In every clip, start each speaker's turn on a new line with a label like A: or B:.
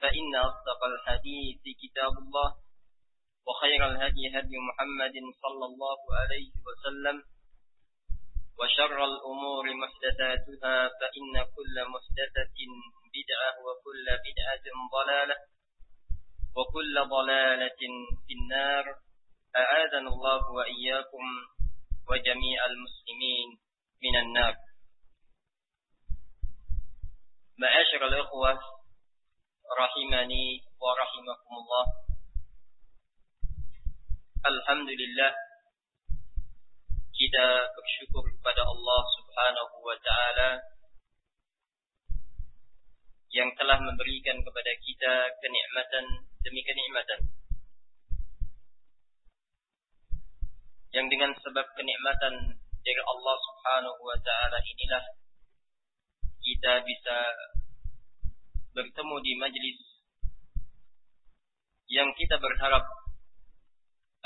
A: فإن أصدق الحديث كتاب الله وخير الهدي هدي محمد صلى الله عليه وسلم وشر الأمور محدثاتها فإن كل محدثة بدعة وكل بدعة ضلالة وكل ضلالة في النار. أعاذنا الله وإياكم وجميع المسلمين من النار. معاشر الإخوة rahimani wa rahimakumullah. Alhamdulillah kita bersyukur kepada Allah Subhanahu wa taala yang telah memberikan kepada kita kenikmatan demi kenikmatan. Yang dengan sebab kenikmatan dari Allah Subhanahu wa taala inilah kita bisa bertemu di majlis yang kita berharap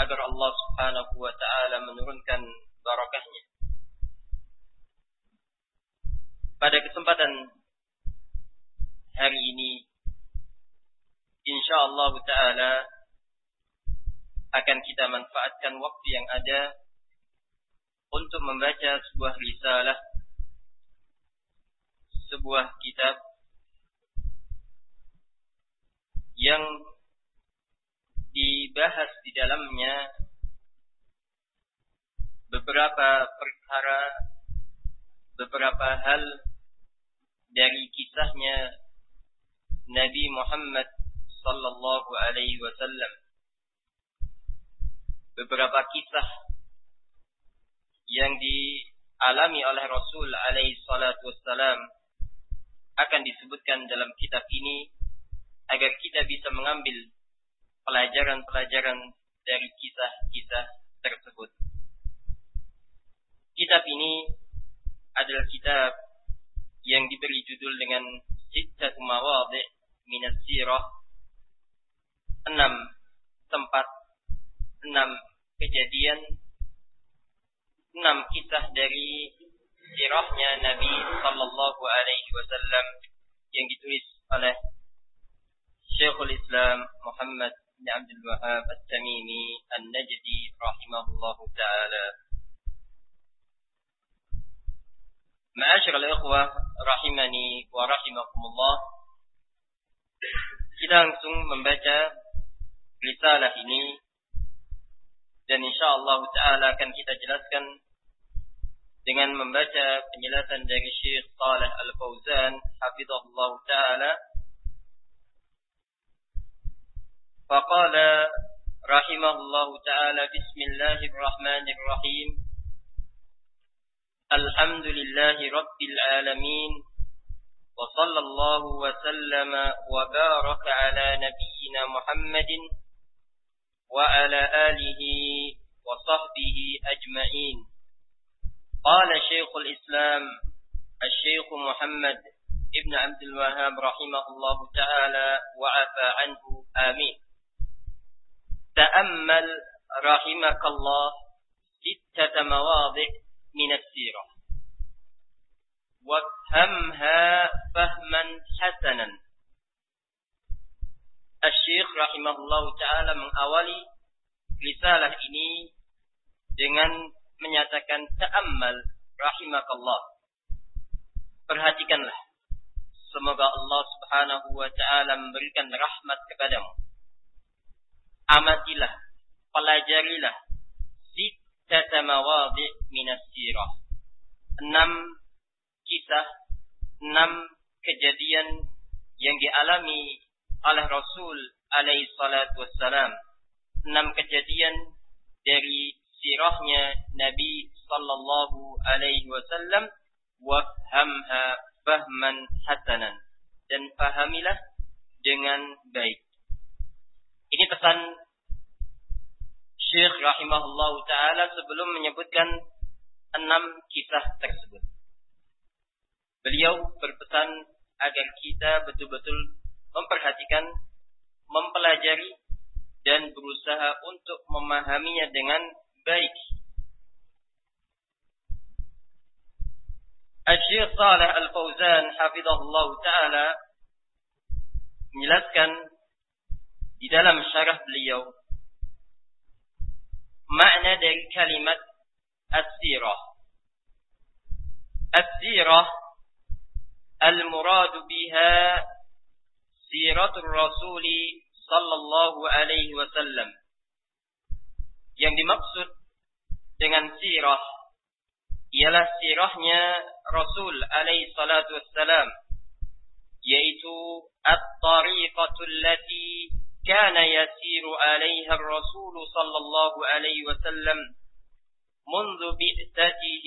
A: agar Allah Subhanahu wa taala menurunkan barakahnya. Pada kesempatan hari ini insyaallah taala akan kita manfaatkan waktu yang ada untuk membaca sebuah risalah sebuah kitab yang dibahas di dalamnya beberapa perkara beberapa hal dari kisahnya Nabi Muhammad sallallahu alaihi wasallam. Beberapa kisah yang dialami oleh Rasul alaihi salatu akan disebutkan dalam kitab ini agar kita bisa mengambil pelajaran-pelajaran dari kisah-kisah tersebut. Kitab ini adalah kitab yang diberi judul dengan Sittatu Mawadhi' Minas Sirah. Enam tempat, enam kejadian, enam kisah dari sirahnya Nabi Sallallahu Alaihi Wasallam yang ditulis oleh Syekhul Islam Muhammad bin Abdul Wahab At-Tamimi An-Najdi rahimahullah taala. Ma'asyar al-ikhwah rahimani wa rahimakumullah. Kita langsung membaca risalah ini dan insyaallah taala akan kita jelaskan dengan membaca penjelasan dari Syekh Saleh Al-Fauzan hafizahullah taala فقال رحمه الله تعالى بسم الله الرحمن الرحيم. الحمد لله رب العالمين وصلى الله وسلم وبارك على نبينا محمد وعلى آله وصحبه أجمعين. قال شيخ الإسلام الشيخ محمد ابن عبد الوهاب رحمه الله تعالى وعفى عنه آمين. تأمل رحمك الله ستة مواضع من السيرة. وافهمها فهما حسنا. الشيخ رحمه الله تعالى من أول رسالة إني dengan menyatakan تأمل رحمك الله. Perhatikanlah. Semoga Allah subhanahu wa ta'ala memberikan rahmat kepadamu. Amatilah, pelajarilah sittata mawadhi minas sirah. Enam kisah, enam kejadian yang dialami oleh Rasul alaihi salatu wassalam. Enam kejadian dari sirahnya Nabi sallallahu alaihi wasallam wafhamha fahman hasanan dan pahamilah dengan baik. Ini pesan Syekh rahimahullah taala sebelum menyebutkan enam kisah tersebut. Beliau berpesan agar kita betul-betul memperhatikan, mempelajari, dan berusaha untuk memahaminya dengan baik. Al-Syekh Saleh Al-Fauzan hafizahullah taala menjelaskan di dalam syarah beliau makna dari kalimat as-sirah. As-sirah al-murad biha siratul rasul sallallahu alaihi wasallam. Yang dimaksud dengan sirah ialah sirahnya Rasul alaihi salatu wassalam yaitu at-tariqatu allati kana yasiru alaiha ar-rasul sallallahu alaihi wasallam منذ بئسته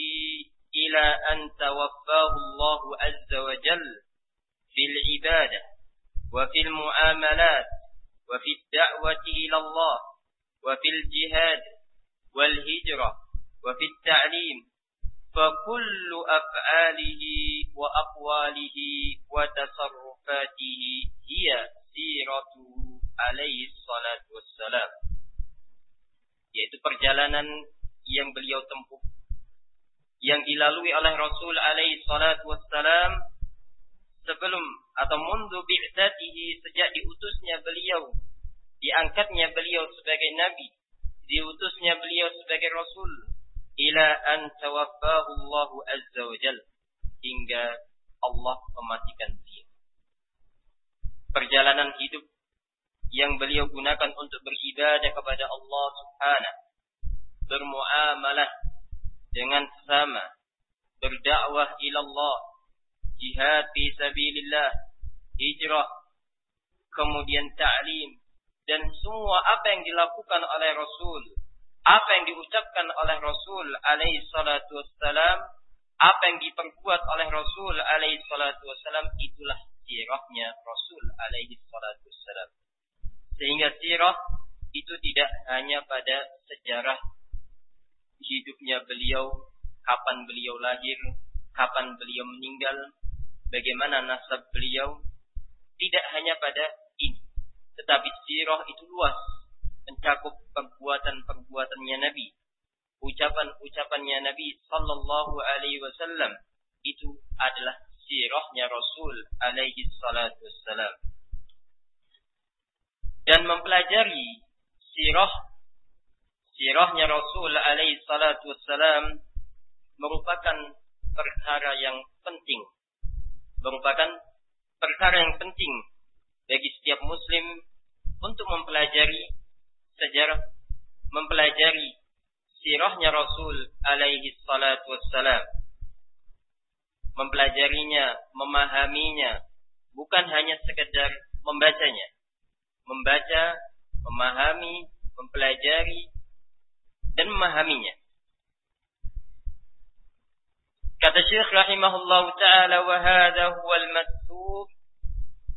A: إلى أن توفاه الله عز وجل في العبادة وفي المعاملات وفي الدعوة إلى الله وفي الجهاد والهجرة وفي التعليم فكل أفعاله وأقواله وتصرفاته هي سيرته alaihi salatu wassalam. Yaitu perjalanan yang beliau tempuh. Yang dilalui oleh Rasul alaihi salatu wassalam sebelum atau mundu bi'tatihi sejak diutusnya beliau. Diangkatnya beliau sebagai Nabi. Diutusnya beliau sebagai Rasul. Ila an tawaffahu Allah azza wa. Hingga Allah mematikan dia. Perjalanan hidup yang beliau gunakan untuk beribadah kepada Allah subhanahu bermuamalah dengan sesama berdakwah ila Allah jihad fi sabilillah hijrah kemudian ta'lim dan semua apa yang dilakukan oleh Rasul, apa yang diucapkan oleh Rasul alaihi salatu wassalam, apa yang diperbuat oleh Rasul alaihi salatu wassalam itulah sirahnya Rasul alaihi salatu wassalam. Sehingga sirah itu tidak hanya pada sejarah hidupnya beliau, kapan beliau lahir, kapan beliau meninggal, bagaimana nasab beliau, tidak hanya pada tetapi sirah itu luas, mencakup perbuatan-perbuatannya Nabi, ucapan-ucapannya Nabi sallallahu alaihi wasallam itu adalah sirahnya Rasul alaihi salatu. Dan mempelajari sirah sirahnya Rasul alaihi salatu wassalam merupakan perkara yang penting. Merupakan perkara yang penting bagi setiap muslim untuk mempelajari sejarah, mempelajari sirahnya Rasul alaihi salatu wassalam. Mempelajarinya, memahaminya, bukan hanya sekedar membacanya. Membaca, memahami, mempelajari dan memahaminya. Kata Syekh rahimahullah taala wa hadha huwa al-matlub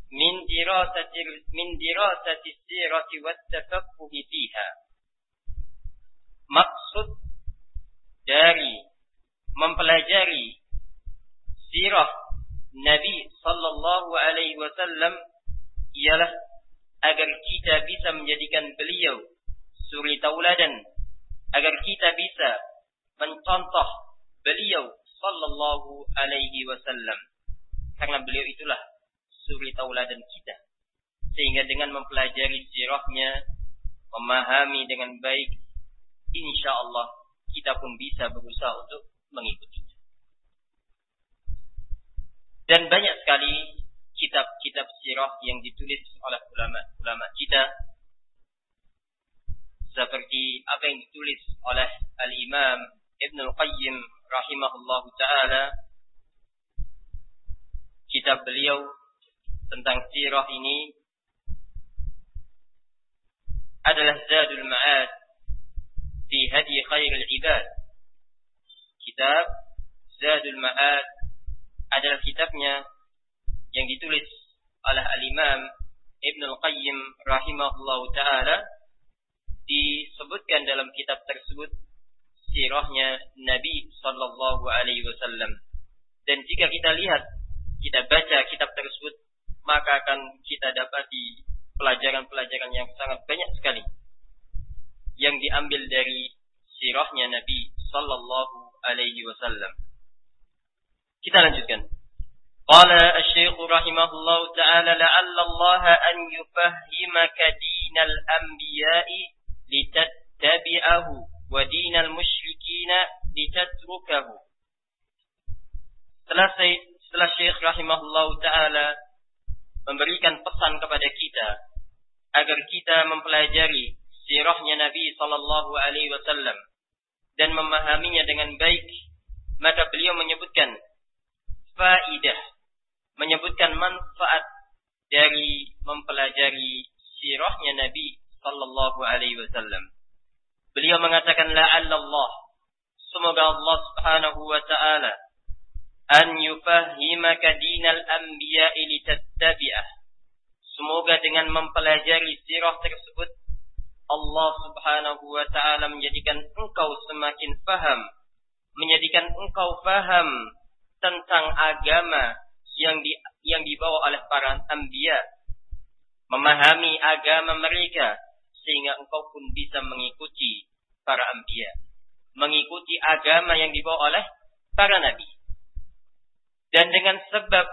A: min dirasati min dirasati sirati wat tafaqquh fiha. Maksud dari mempelajari sirah Nabi sallallahu alaihi wasallam ialah agar kita bisa menjadikan beliau suri tauladan agar kita bisa mencontoh beliau sallallahu alaihi wasallam. Karena beliau itulah suri tauladan kita. Sehingga dengan mempelajari sirahnya memahami dengan baik insyaallah kita pun bisa berusaha untuk mengikutinya. Dan banyak sekali kitab-kitab sirah yang ditulis oleh ulama-ulama kita seperti apa yang ditulis oleh Al-Imam Ibn Al-Qayyim rahimahullah taala kitab beliau tentang sirah ini adalah Zadul Ma'ad fi hadi khairil ibad. Kitab Zadul Ma'ad adalah kitabnya yang ditulis oleh Al-Imam Ibn Al-Qayyim rahimahullah ta'ala disebutkan dalam kitab tersebut sirahnya Nabi sallallahu alaihi wasallam. Dan jika kita lihat, kita baca kitab tersebut, maka akan kita dapati pelajaran-pelajaran yang sangat banyak sekali yang diambil dari sirahnya Nabi sallallahu alaihi wasallam. Kita lanjutkan. قال الشيخ رحمه الله تعالى لعل الله أن يفهمك دين الأنبياء لتتبعه ودين المشركين لتتركه setelah setelah Syekh rahimahullah taala memberikan pesan kepada kita agar kita mempelajari sirahnya Nabi sallallahu alaihi wasallam dan memahaminya dengan baik maka beliau menyebutkan faidah menyebutkan manfaat dari mempelajari sirahnya Nabi sallallahu alaihi wasallam. Beliau mengatakan Allah semoga Allah Subhanahu wa taala an yufahhimaka dinal anbiya'i litattabi'ah. Semoga dengan mempelajari sirah tersebut Allah Subhanahu wa taala menjadikan engkau semakin faham, menjadikan engkau faham tentang agama yang di, yang dibawa oleh para anbiya memahami agama mereka sehingga engkau pun bisa mengikuti para anbiya mengikuti agama yang dibawa oleh para nabi. Dan dengan sebab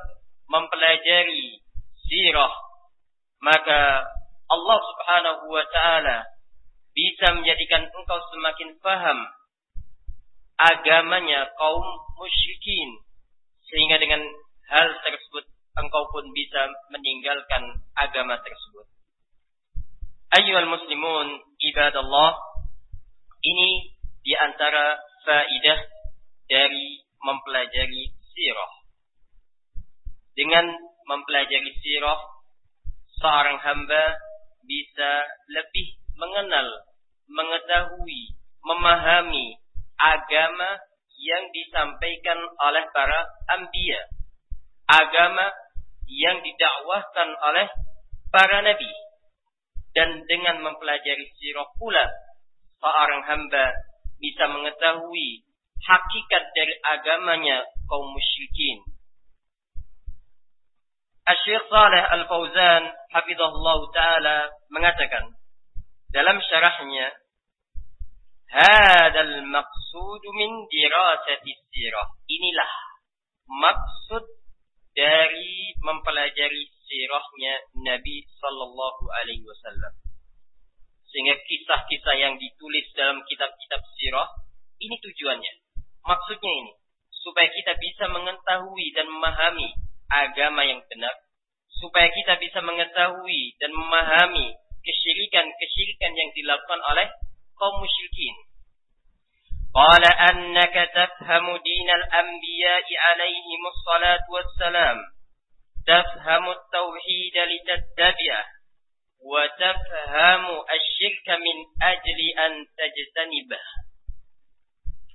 A: mempelajari sirah maka Allah Subhanahu wa taala bisa menjadikan engkau semakin paham agamanya kaum musyrikin sehingga dengan hal tersebut engkau pun bisa meninggalkan agama tersebut. Ayyuhal muslimun ibadallah ini di antara faidah dari mempelajari sirah. Dengan mempelajari sirah seorang hamba bisa lebih mengenal, mengetahui, memahami agama yang disampaikan oleh para anbiya agama yang didakwahkan oleh para nabi dan dengan mempelajari sirah pula seorang hamba bisa mengetahui hakikat dari agamanya kaum musyrikin. Asy-Syaikh Saleh Al-Fauzan hafizahullah taala mengatakan dalam syarahnya Hadal maqsud min dirasati sirah. Inilah maksud dari mempelajari sirahnya Nabi Sallallahu Alaihi Wasallam. Sehingga kisah-kisah yang ditulis dalam kitab-kitab sirah ini tujuannya. Maksudnya ini supaya kita bisa mengetahui dan memahami agama yang benar, supaya kita bisa mengetahui dan memahami kesyirikan-kesyirikan yang dilakukan oleh kaum musyrikin قال أنك تفهم دين الأنبياء عليهم الصلاة والسلام تفهم التوحيد لتتبعه tafhamu asyirka min ajli an tajtanibah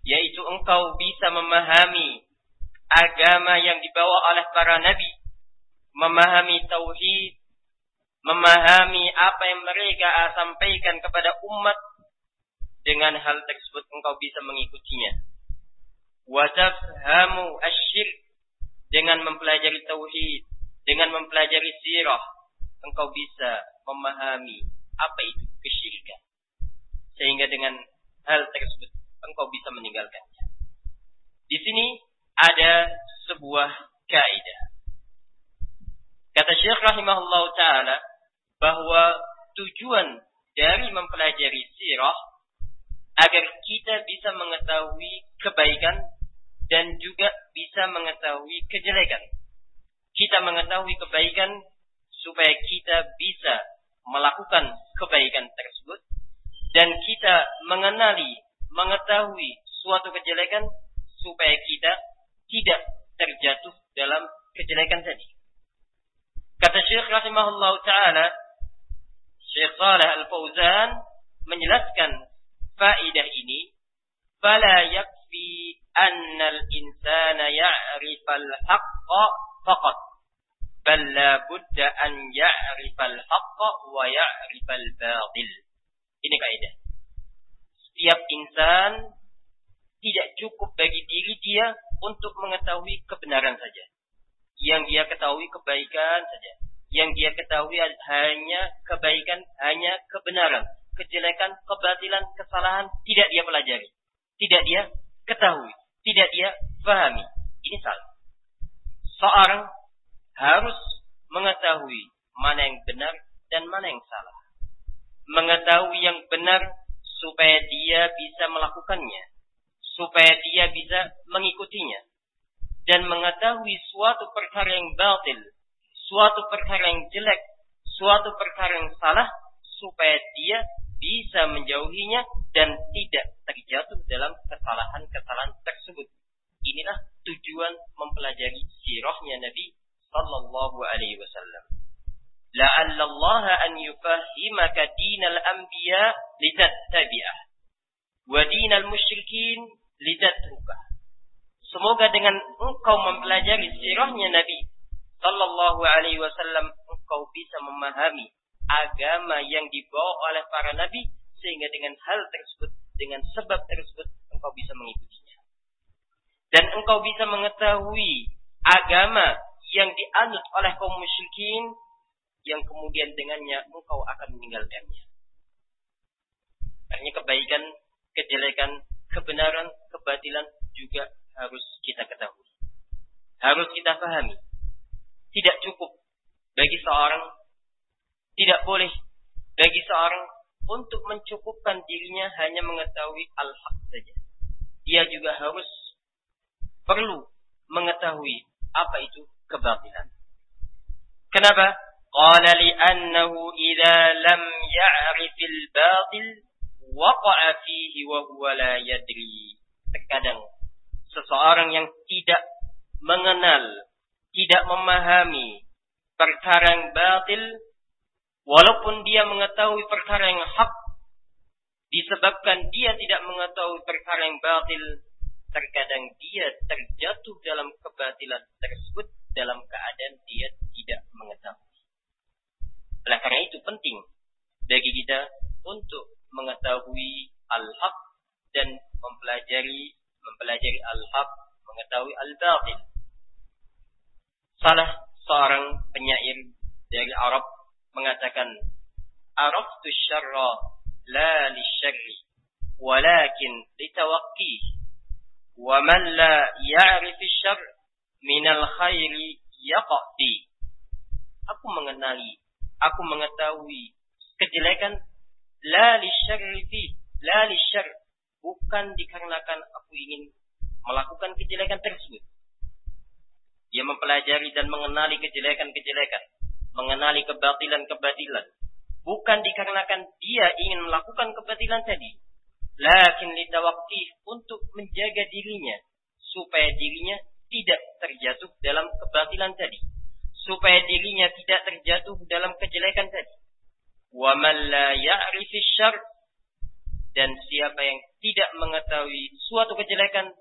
A: yaitu engkau bisa memahami agama yang dibawa oleh para nabi memahami tauhid memahami apa yang mereka sampaikan kepada umat dengan hal tersebut engkau bisa mengikutinya wa tafhamu asyirk dengan mempelajari tauhid dengan mempelajari sirah engkau bisa memahami apa itu kesyirikan. Sehingga dengan hal tersebut engkau bisa meninggalkannya. Di sini ada sebuah kaidah. Kata Syekh rahimahullah taala bahwa tujuan dari mempelajari sirah agar kita bisa mengetahui kebaikan dan juga bisa mengetahui kejelekan. Kita mengetahui kebaikan supaya kita bisa melakukan kebaikan tersebut dan kita mengenali, mengetahui suatu kejelekan supaya kita tidak terjatuh dalam kejelekan tadi. Kata Syekh rahimahullah taala, Syekh Saleh Al-Fauzan menjelaskan faidah ini, "Fala yakfi anna al-insana ya'rifal haqqa faqat." bal la budda an ya'rifal haqqa wa ya'rifal batil. Ini kaidah. Setiap insan tidak cukup bagi diri dia untuk mengetahui kebenaran saja. Yang dia ketahui kebaikan saja. Yang dia ketahui hanya kebaikan, hanya kebenaran. Kejelekan, kebatilan, kesalahan tidak dia pelajari. Tidak dia ketahui. Tidak dia pahami. Ini salah. Seorang harus mengetahui mana yang benar dan mana yang salah. Mengetahui yang benar supaya dia bisa melakukannya, supaya dia bisa mengikutinya. Dan mengetahui suatu perkara yang batil, suatu perkara yang jelek, suatu perkara yang salah, supaya dia bisa menjauhinya dan tidak terjatuh dalam kesalahan-kesalahan tersebut. Inilah tujuan mempelajari sirahnya Nabi sallallahu alaihi wasallam. La'alla Allah an yufahhimaka dinal anbiya litattabi'ah wa dinal musyrikin litatruka. Semoga dengan engkau mempelajari sirahnya Nabi sallallahu alaihi wasallam engkau bisa memahami agama yang dibawa oleh para nabi sehingga dengan hal tersebut dengan sebab tersebut engkau bisa mengikutinya. Dan engkau bisa mengetahui agama yang dianut oleh kaum musyrikin yang kemudian dengannya engkau akan meninggalkannya. Artinya kebaikan, kejelekan, kebenaran, kebatilan juga harus kita ketahui. Harus kita pahami. Tidak cukup bagi seorang, tidak boleh bagi seorang untuk mencukupkan dirinya hanya mengetahui al-haq saja. Dia juga harus perlu mengetahui apa itu kebatilan. Kenapa? Qala li'annahu idza lam ya'rifil batil waqa'a fihi wa huwa la yadri. Terkadang seseorang yang tidak mengenal, tidak memahami perkara batil walaupun dia mengetahui perkara yang hak disebabkan dia tidak mengetahui perkara yang batil terkadang dia terjatuh dalam kebatilan tersebut dalam keadaan dia tidak mengetahui. Oleh karena itu penting bagi kita untuk mengetahui al-haq dan mempelajari mempelajari al-haq, mengetahui al-batil. Salah seorang penyair dari Arab mengatakan, "Araftu syarra la lisyarri, walakin litawaqqih, wa man la ya'rif syarr minal khairi yaqdi. Aku mengenali, aku mengetahui kejelekan la lisyarri fi, la lisyar bukan dikarenakan aku ingin melakukan kejelekan tersebut. Dia mempelajari dan mengenali kejelekan-kejelekan, mengenali kebatilan-kebatilan. Bukan dikarenakan dia ingin melakukan kebatilan tadi. Lakin litawakti untuk menjaga dirinya. Supaya dirinya tidak terjatuh dalam kebatilan tadi. Supaya dirinya tidak terjatuh dalam kejelekan tadi. La ya'rif syarr dan siapa yang tidak mengetahui suatu kejelekan,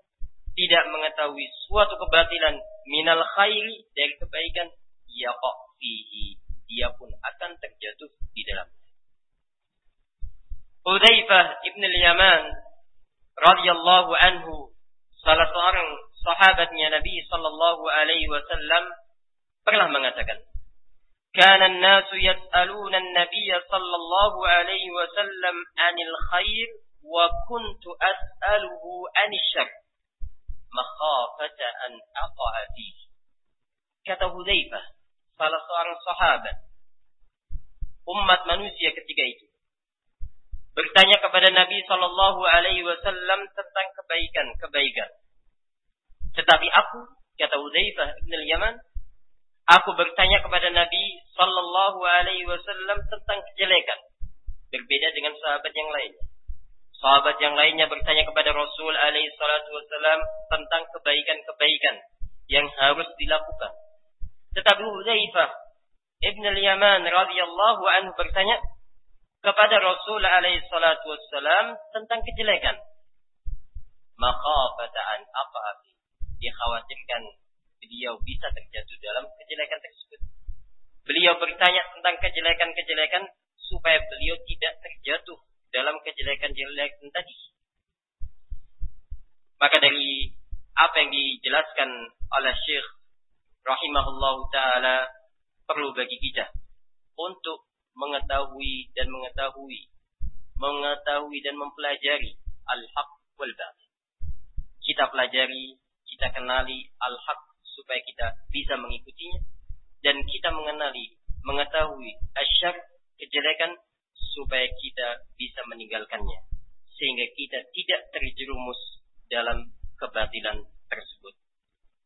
A: tidak mengetahui suatu kebatilan minal khairi dari kebaikan, yaqa fihi. Dia pun akan terjatuh di dalamnya. Hudzaifah ibn al-Yaman radhiyallahu anhu salah seorang sahabatnya Nabi sallallahu alaihi wasallam pernah mengatakan كان الناس يسألون النبي صلى الله عليه وسلم عن الخير وكنت أسأله عن الشر مخافة أن أقع فيه kata Hudzaifah salah seorang sahabat umat manusia ketika itu bertanya kepada Nabi Shallallahu Alaihi Wasallam tentang kebaikan-kebaikan. Tetapi aku, kata Hudzaifah bin Yaman, Aku bertanya kepada Nabi Sallallahu Alaihi Wasallam tentang kejelekan. Berbeda dengan sahabat yang lainnya. Sahabat yang lainnya bertanya kepada Rasul Alaihi Wasallam tentang kebaikan-kebaikan yang harus dilakukan. Tetapi Hudzaifah Ibn al-Yaman radhiyallahu anhu bertanya kepada Rasul alaihi salatu wassalam tentang kejelekan. Maka an apa dikhawatirkan beliau bisa terjatuh dalam kejelekan tersebut. Beliau bertanya tentang kejelekan-kejelekan supaya beliau tidak terjatuh dalam kejelekan-kejelekan tadi. Maka dari apa yang dijelaskan oleh Syekh rahimahullah taala perlu bagi kita untuk mengetahui dan mengetahui mengetahui dan mempelajari al-haq wal. Kita pelajari, kita kenali al-haq supaya kita bisa mengikutinya dan kita mengenali, mengetahui asyar kejelekan supaya kita bisa meninggalkannya sehingga kita tidak terjerumus dalam kebatilan tersebut.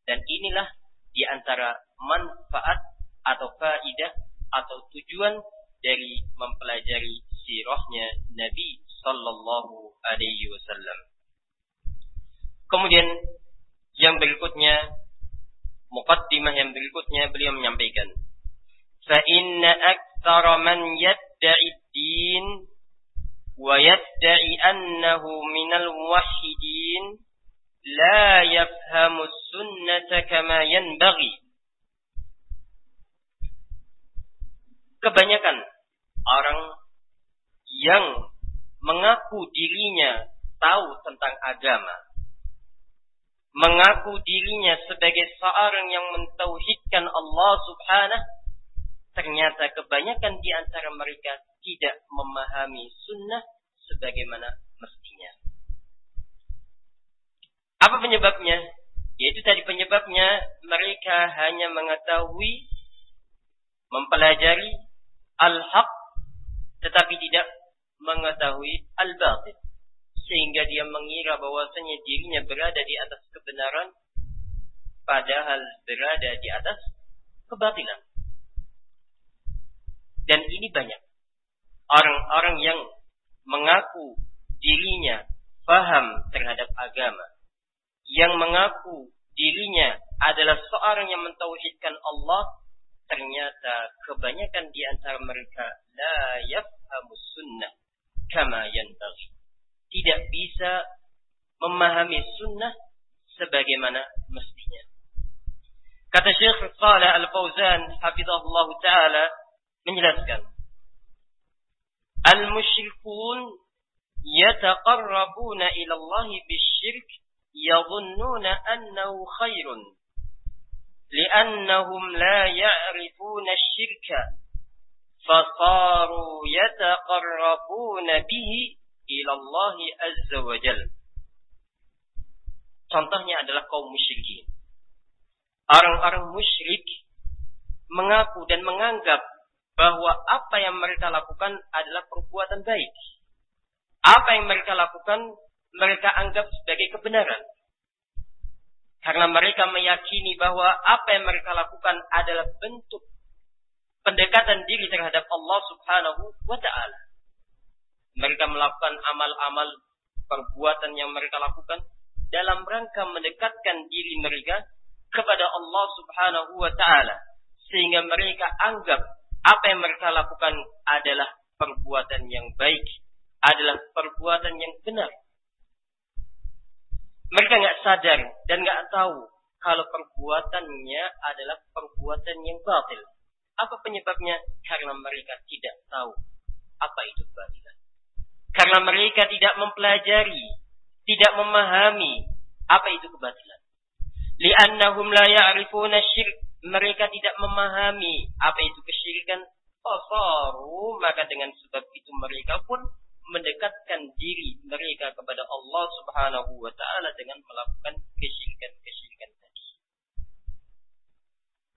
A: Dan inilah di antara manfaat atau faidah atau tujuan dari mempelajari sirahnya Nabi sallallahu alaihi wasallam. Kemudian yang berikutnya muqaddimah yang berikutnya beliau menyampaikan aktsara man yadda'i din wa yadda'i annahu la yafhamu sunnata kama yanbaghi kebanyakan orang yang mengaku dirinya tahu tentang agama mengaku dirinya sebagai seorang yang mentauhidkan Allah Subhanahu ternyata kebanyakan di antara mereka tidak memahami sunnah sebagaimana mestinya. Apa penyebabnya? Yaitu tadi penyebabnya mereka hanya mengetahui, mempelajari al-haq, tetapi tidak mengetahui al-batil sehingga dia mengira bahwasanya dirinya berada di atas kebenaran padahal berada di atas kebatilan. Dan ini banyak orang-orang yang mengaku dirinya paham terhadap agama, yang mengaku dirinya adalah seorang yang mentauhidkan Allah, ternyata kebanyakan di antara mereka la yafhamu sunnah kama yanbaghi tidak bisa memahami sunnah sebagaimana mestinya. Kata Syekh Saleh Al-Fauzan hafizahullah taala menjelaskan Al-musyrikun yataqarrabuna ila Allah bisyirk annahu khairun li'annahum la ya'rifuna asy-syirka fasaru yataqarrabuna bihi ilallahi azza wa jal. Contohnya adalah kaum musyrikin. Orang-orang musyrik mengaku dan menganggap bahwa apa yang mereka lakukan adalah perbuatan baik. Apa yang mereka lakukan mereka anggap sebagai kebenaran. Karena mereka meyakini bahwa apa yang mereka lakukan adalah bentuk pendekatan diri terhadap Allah Subhanahu wa taala mereka melakukan amal-amal perbuatan yang mereka lakukan dalam rangka mendekatkan diri mereka kepada Allah Subhanahu wa taala sehingga mereka anggap apa yang mereka lakukan adalah perbuatan yang baik, adalah perbuatan yang benar. Mereka nggak sadar dan nggak tahu kalau perbuatannya adalah perbuatan yang batil. Apa penyebabnya? Karena mereka tidak tahu apa itu kebatilan. Karena mereka tidak mempelajari, tidak memahami apa itu kebatilan. Li'annahum la ya'rifuna syirk. Mereka tidak memahami apa itu kesyirikan. Fasaru, maka dengan sebab itu mereka pun mendekatkan diri mereka kepada Allah Subhanahu wa taala dengan melakukan kesyirikan-kesyirikan tadi.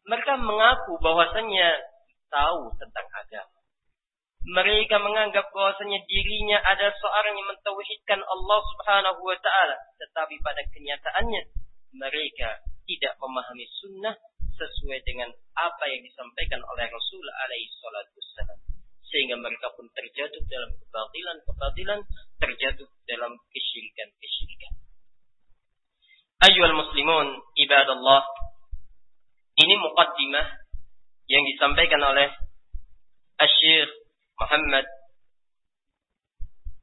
A: Mereka mengaku bahwasanya tahu tentang agama. Mereka menganggap bahwasanya dirinya ada seorang yang mentauhidkan Allah Subhanahu wa taala, tetapi pada kenyataannya mereka tidak memahami sunnah sesuai dengan apa yang disampaikan oleh Rasul alaihi salatu wassalam. Sehingga mereka pun terjatuh dalam kebatilan-kebatilan, terjatuh dalam kesyirikan-kesyirikan. Ayyuhal muslimun, ibadallah. Ini muqaddimah yang disampaikan oleh Asy-Syaikh Muhammad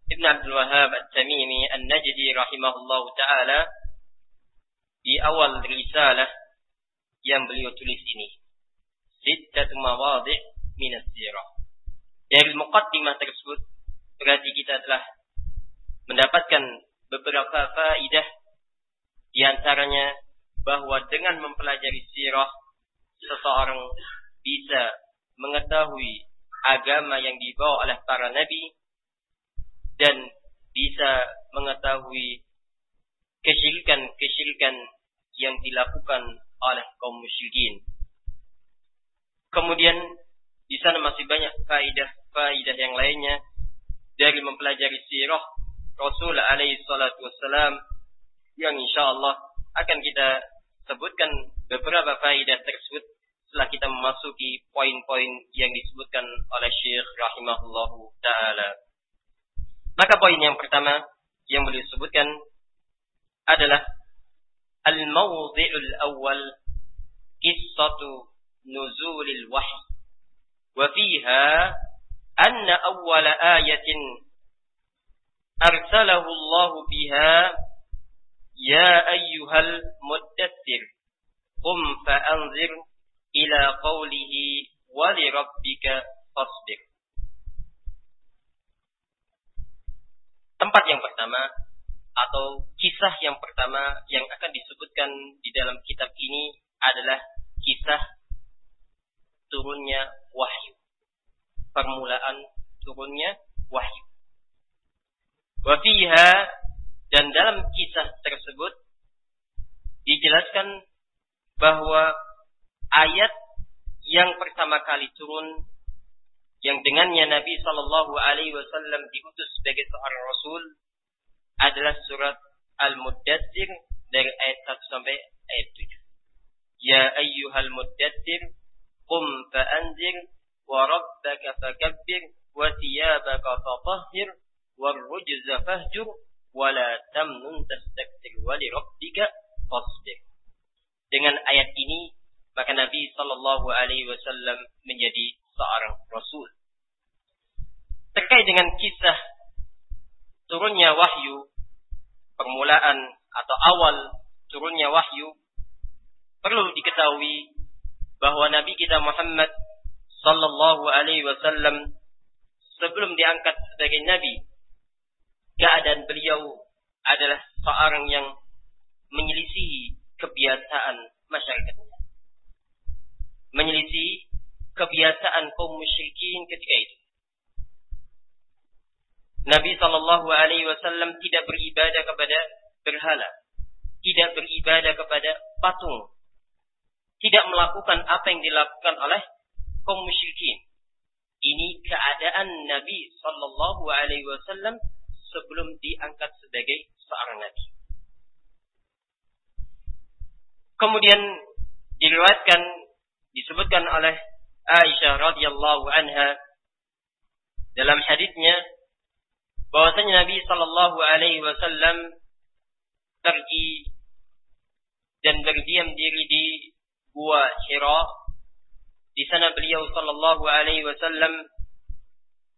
A: Ibn Abdul Wahab At-Tamimi An-Najdi rahimahullah taala di awal risalah yang beliau tulis ini. Sittat mawadhi' min as-sirah. Dari muqaddimah tersebut berarti kita telah mendapatkan beberapa faidah di antaranya bahwa dengan mempelajari sirah seseorang bisa mengetahui agama yang dibawa oleh para nabi dan bisa mengetahui kesyirikan-kesyirikan yang dilakukan oleh kaum musyrikin. Kemudian di sana masih banyak faidah-faidah yang lainnya dari mempelajari sirah Rasul alaihi salatu wassalam yang insyaallah akan kita sebutkan beberapa faidah tersebut setelah kita memasuki poin-poin yang disebutkan oleh Syekh rahimahullahu taala. Maka poin yang pertama yang beliau sebutkan adalah al-mawdhi'ul awwal qissatu nuzulil wahyi wa fiha ayatin arsalahu Allah biha ya ayyuhal muddaththir qum fa'anzir ila qawlihi wa li rabbika fasbir. Tempat yang pertama atau kisah yang pertama yang akan disebutkan di dalam kitab ini adalah kisah turunnya wahyu. Permulaan turunnya wahyu. Wafiha dan dalam kisah tersebut dijelaskan bahwa ayat yang pertama kali turun yang dengannya Nabi Shallallahu Alaihi Wasallam diutus sebagai seorang Rasul adalah surat Al-Muddatsir dari ayat 1 sampai ayat 7. Ya ayyuhal muddatsir qum fa'anzir wa rujza fahjur wa la tamnun tastakthir wa li rabbika fasbir. Dengan ayat ini maka Nabi Shallallahu Alaihi Wasallam menjadi seorang Rasul. Terkait dengan kisah turunnya wahyu, permulaan atau awal turunnya wahyu, perlu diketahui bahwa Nabi kita Muhammad Sallallahu Alaihi Wasallam sebelum diangkat sebagai Nabi, keadaan beliau adalah seorang yang menyelisihi kebiasaan masyarakatnya menyelisih kebiasaan kaum musyrikin ketika itu. Nabi Shallallahu Alaihi Wasallam tidak beribadah kepada berhala, tidak beribadah kepada patung, tidak melakukan apa yang dilakukan oleh kaum musyrikin. Ini keadaan Nabi Shallallahu Alaihi Wasallam sebelum diangkat sebagai seorang nabi. Kemudian diriwayatkan disebutkan oleh Aisyah radhiyallahu anha dalam hadisnya bahwasanya Nabi sallallahu alaihi wasallam pergi dan berdiam diri di gua Hira. Di sana beliau sallallahu alaihi wasallam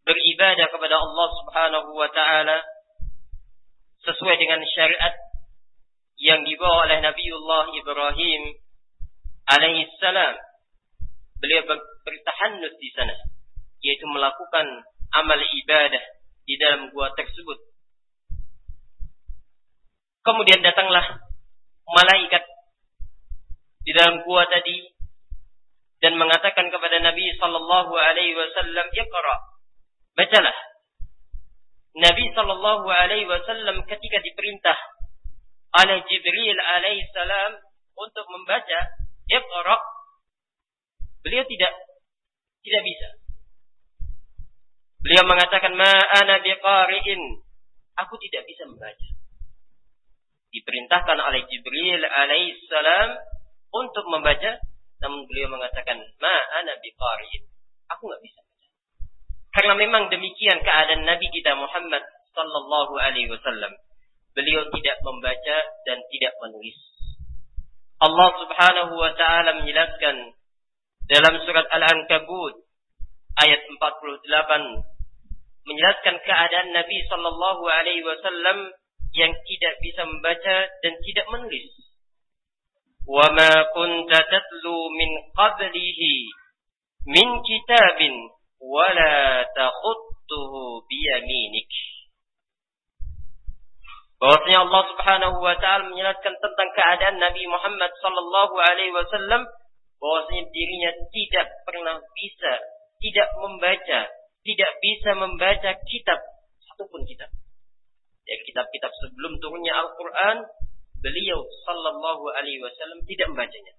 A: beribadah kepada Allah Subhanahu wa taala sesuai dengan syariat yang dibawa oleh Nabiullah Ibrahim alaihi salam. Beliau bertahannud di sana, yaitu melakukan amal ibadah di dalam gua tersebut. Kemudian datanglah malaikat di dalam gua tadi dan mengatakan kepada Nabi sallallahu alaihi wasallam, "Iqra." Bacalah. Nabi sallallahu alaihi wasallam ketika diperintah oleh Jibril alaihi salam untuk membaca Iqra, beliau tidak tidak bisa. Beliau mengatakan, "Ma ana biqari'in." Aku tidak bisa membaca. Diperintahkan oleh Jibril alaihissalam untuk membaca, namun beliau mengatakan, "Ma ana biqari'in." Aku nggak bisa. Karena memang demikian keadaan Nabi kita Muhammad sallallahu alaihi wasallam. Beliau tidak membaca dan tidak menulis. Allah Subhanahu wa taala menjelaskan dalam surat Al-Ankabut ayat 48 menjelaskan keadaan Nabi sallallahu alaihi wasallam yang tidak bisa membaca dan tidak menulis. Kunta tatlu min qablihi min kitabin wa la takhuttuhu biyaminik. Bahwasanya Allah Subhanahu wa taala menjelaskan tentang keadaan Nabi Muhammad sallallahu alaihi wasallam bahwasanya dirinya tidak pernah bisa tidak membaca, tidak bisa membaca kitab satupun kitab. Ya kitab-kitab sebelum turunnya Al-Qur'an, beliau sallallahu alaihi wasallam tidak membacanya.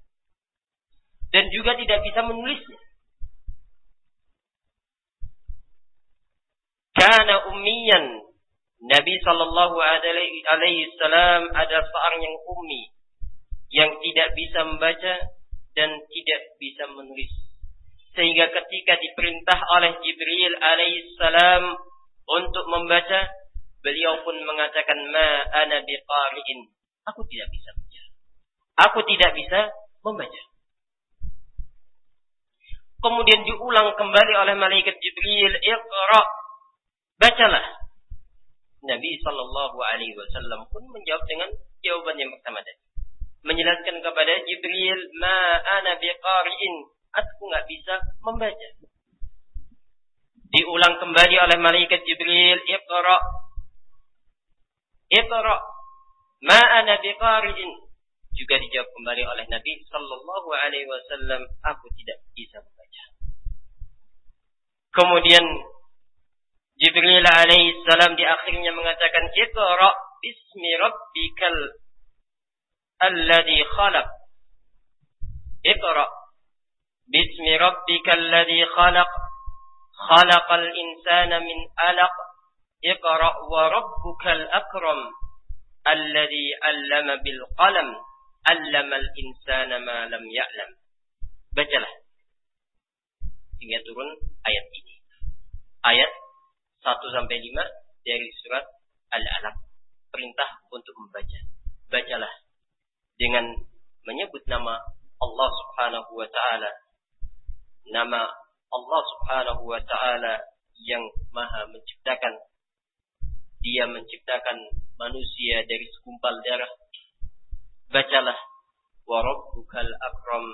A: Dan juga tidak bisa menulisnya. Karena ummiyan Nabi sallallahu alaihi wasallam adalah seorang yang ummi yang tidak bisa membaca dan tidak bisa menulis sehingga ketika diperintah oleh Jibril alaihissalam untuk membaca, beliau pun mengatakan, Ma ana biqari'in. Aku tidak bisa baca. Aku tidak bisa membaca. Kemudian diulang kembali oleh malaikat Jibril, Iqra. Bacalah. Nabi Shallallahu Alaihi Wasallam pun menjawab dengan jawaban yang pertama tadi. Menjelaskan kepada Jibril, Ma ana biqari'in aku nggak bisa membaca. Diulang kembali oleh malaikat Jibril, Iqra. Iqra. Ma ana biqari'in. Juga dijawab kembali oleh Nabi sallallahu alaihi wasallam, aku tidak bisa membaca. Kemudian Jibril alaihi salam di akhirnya mengatakan, Iqra bismi rabbikal alladhi khalaq. Iqra باسم ربك الذي خلق خلق الإنسان من ألق اقرأ وربك alladhi 'allama bil qalam 'allamal insana ma lam ya'lam. Bacalah. Hingga turun ayat ini. Ayat 1 sampai 5 dari surat Al-Alaq. Perintah untuk membaca. Bacalah dengan menyebut nama Allah Subhanahu wa taala. Nama Allah Subhanahu wa taala yang Maha menciptakan. Dia menciptakan manusia dari segumpal darah. Bacalah wa rabbukal akram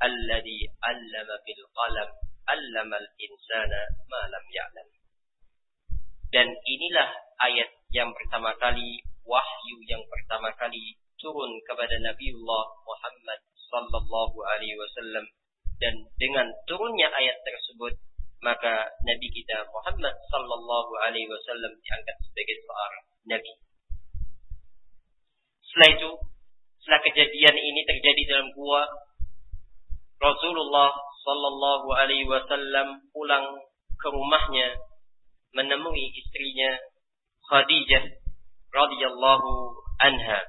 A: alladhi 'allama bil qalam 'allama al insana ma lam ya'lam. Dan inilah ayat yang pertama kali wahyu yang pertama kali turun kepada Nabiullah Muhammad sallallahu alaihi wasallam dan dengan turunnya ayat tersebut maka Nabi kita Muhammad sallallahu alaihi wasallam diangkat sebagai seorang nabi. Setelah itu, setelah kejadian ini terjadi dalam gua, Rasulullah sallallahu alaihi wasallam pulang ke rumahnya menemui istrinya Khadijah radhiyallahu anha.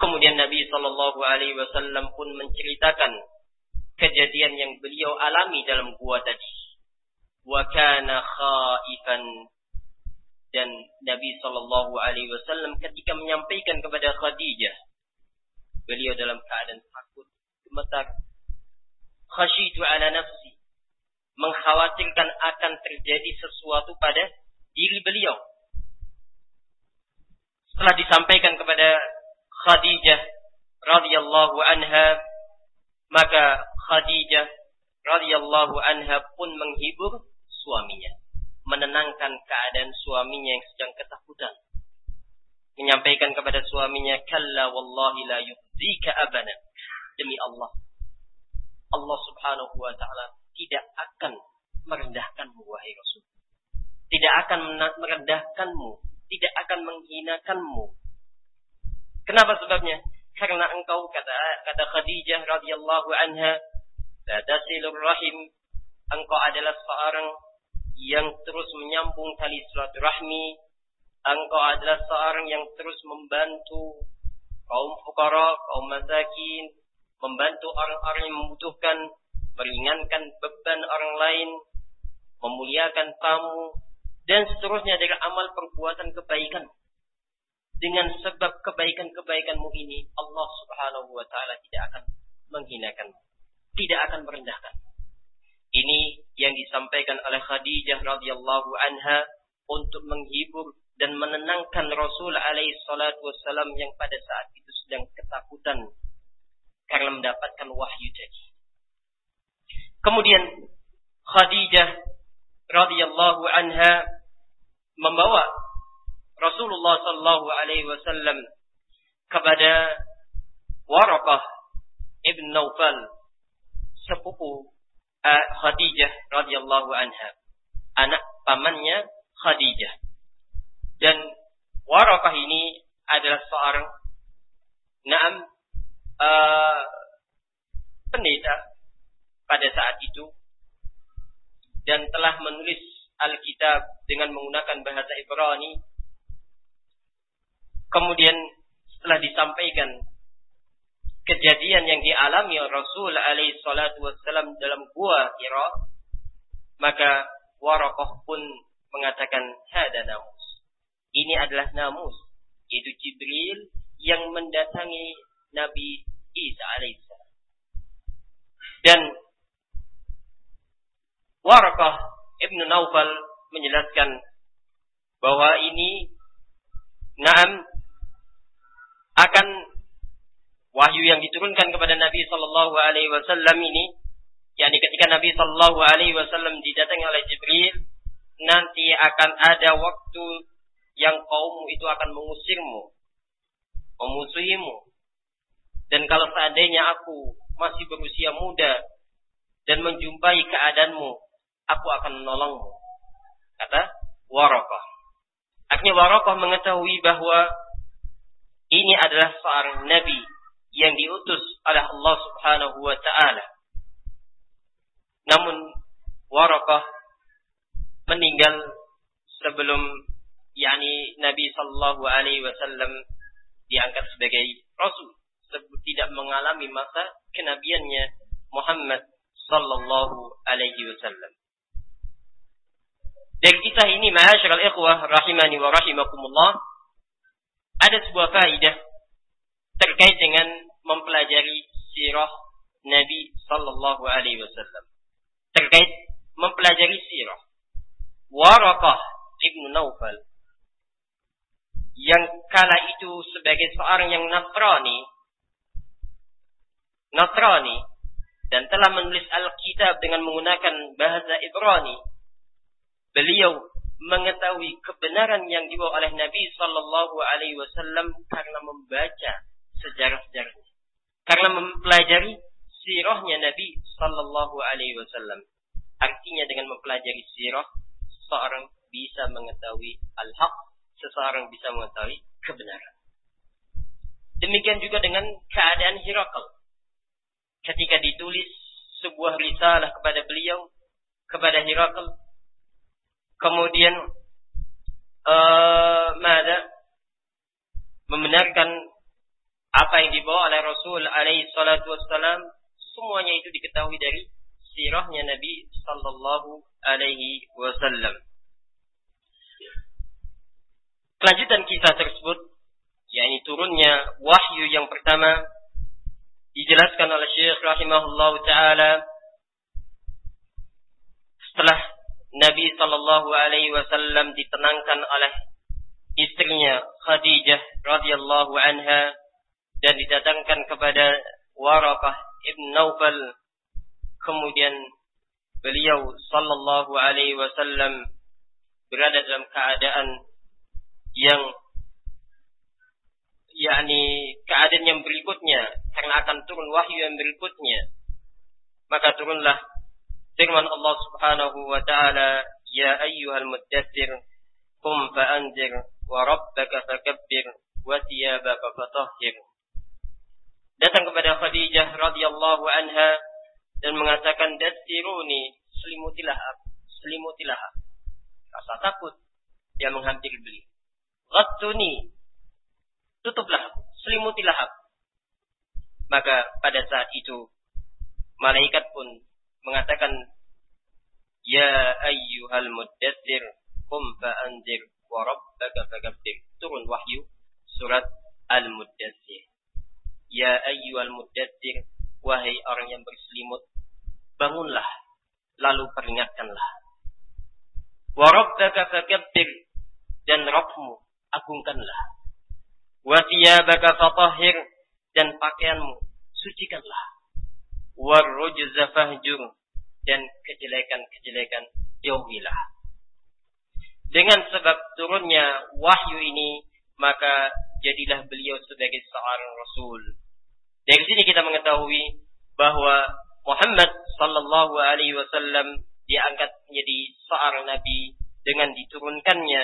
A: Kemudian Nabi sallallahu alaihi wasallam pun menceritakan kejadian yang beliau alami dalam gua tadi. Wa kana khaifan dan Nabi sallallahu alaihi wasallam ketika menyampaikan kepada Khadijah beliau dalam keadaan takut gemetar khasyitu ala nafsi mengkhawatirkan akan terjadi sesuatu pada diri beliau. Setelah disampaikan kepada Khadijah radhiyallahu anha, maka Khadijah radhiyallahu anha pun menghibur suaminya, menenangkan keadaan suaminya yang sedang ketakutan. Menyampaikan kepada suaminya, "Kalla wallahi la yukhzika abana." Demi Allah, Allah Subhanahu wa taala tidak akan merendahkanmu wahai Rasul. Tidak akan merendahkanmu, tidak akan menghinakanmu. Kenapa sebabnya? Karena engkau kata kata Khadijah radhiyallahu anha, la rahim. Engkau adalah seorang yang terus menyambung tali silaturahmi. Engkau adalah seorang yang terus membantu kaum fukara, kaum masakin, membantu orang-orang yang membutuhkan, meringankan beban orang lain, memuliakan tamu, dan seterusnya dari amal perbuatan kebaikan. Dengan sebab kebaikan-kebaikanmu ini, Allah subhanahu wa ta'ala tidak akan menghinakanmu. Tidak akan merendahkan. Ini yang disampaikan oleh Khadijah radhiyallahu anha untuk menghibur dan menenangkan Rasul alaihi salatu wassalam yang pada saat itu sedang ketakutan karena mendapatkan wahyu tadi. Kemudian Khadijah radhiyallahu anha membawa Rasulullah sallallahu alaihi wasallam kepada Waraqah ibn Naufal sepupu uh, Khadijah radhiyallahu anha. Anak pamannya Khadijah. Dan Waraqah ini adalah seorang naam uh, pendeta pada saat itu. Dan telah menulis Alkitab dengan menggunakan bahasa Ibrani. Kemudian setelah disampaikan kejadian yang dialami Rasul alaihi salatu wassalam dalam gua Hira, maka Warokoh pun mengatakan hada namus. Ini adalah namus, itu Jibril yang mendatangi Nabi Isa alaihissalam. Dan Warakah Ibnu Naufal menjelaskan bahwa ini Naam akan wahyu yang diturunkan kepada Nabi Sallallahu Alaihi Wasallam ini, yakni ketika Nabi Sallallahu Alaihi Wasallam didatangi oleh Jibril, nanti akan ada waktu yang kaummu itu akan mengusirmu, memusuhimu, dan kalau seandainya aku masih berusia muda dan menjumpai keadaanmu, aku akan menolongmu. Kata Warokoh. Akhirnya Warokoh mengetahui bahwa ini adalah seorang nabi yang diutus oleh Allah Subhanahu wa taala. Namun Warokoh meninggal sebelum yakni Nabi sallallahu alaihi wasallam diangkat sebagai rasul tidak mengalami masa kenabiannya Muhammad sallallahu alaihi wasallam. Dari kisah ini, ma'asyiral ikhwah rahimani wa rahimakumullah, ada sebuah kaidah terkait dengan mempelajari sirah Nabi sallallahu alaihi wasallam. Terkait mempelajari sirah. Waraqah ibnu Naufal yang kala itu sebagai seorang yang Nasrani Nasrani dan telah menulis Alkitab dengan menggunakan bahasa Ibrani. Beliau mengetahui kebenaran yang dibawa oleh Nabi Sallallahu Alaihi Wasallam karena membaca sejarah-sejarahnya, karena mempelajari sirahnya Nabi Sallallahu Alaihi Wasallam. Artinya dengan mempelajari sirah, seseorang bisa mengetahui al-haq, seseorang bisa mengetahui kebenaran. Demikian juga dengan keadaan Hirakal ketika ditulis sebuah risalah kepada beliau kepada Hirakal kemudian uh, mada membenarkan apa yang dibawa oleh Rasul alaihi salatu wassalam semuanya itu diketahui dari sirahnya Nabi sallallahu alaihi wasallam. Kelanjutan kisah tersebut yakni turunnya wahyu yang pertama dijelaskan oleh Syekh rahimahullah taala Nabi sallallahu alaihi wasallam ditenangkan oleh istrinya Khadijah radhiyallahu anha dan didatangkan kepada Waraqah ibn Naufal kemudian beliau sallallahu alaihi wasallam berada dalam keadaan yang yakni keadaan yang berikutnya karena akan turun wahyu yang berikutnya maka turunlah firman Allah Subhanahu wa taala ya ayyuhal muddatsir qum fa'anzir wa rabbaka fakabbir wa thiyabaka fatahhir datang kepada Khadijah radhiyallahu anha dan mengatakan datsiruni selimutilah selimutilah rasa takut dia menghampiri beliau ghattuni tutuplah selimutilah. Maka pada saat itu malaikat pun mengatakan Ya ayyuhal muddatsir qum fa'anzir wa rabbaka fakabbir. Turun wahyu surat Al-Muddatsir. Ya ayyuhal muddatsir wahai orang yang berselimut bangunlah lalu peringatkanlah. Wa rabbaka dan Rabbmu agungkanlah Wa thiyabaka dan pakaianmu sucikanlah. Warrujza fahjur dan kejelekan-kejelekan jauhilah. Dengan sebab turunnya wahyu ini, maka jadilah beliau sebagai seorang rasul. Dari sini kita mengetahui bahwa Muhammad sallallahu alaihi wasallam diangkat menjadi seorang nabi dengan diturunkannya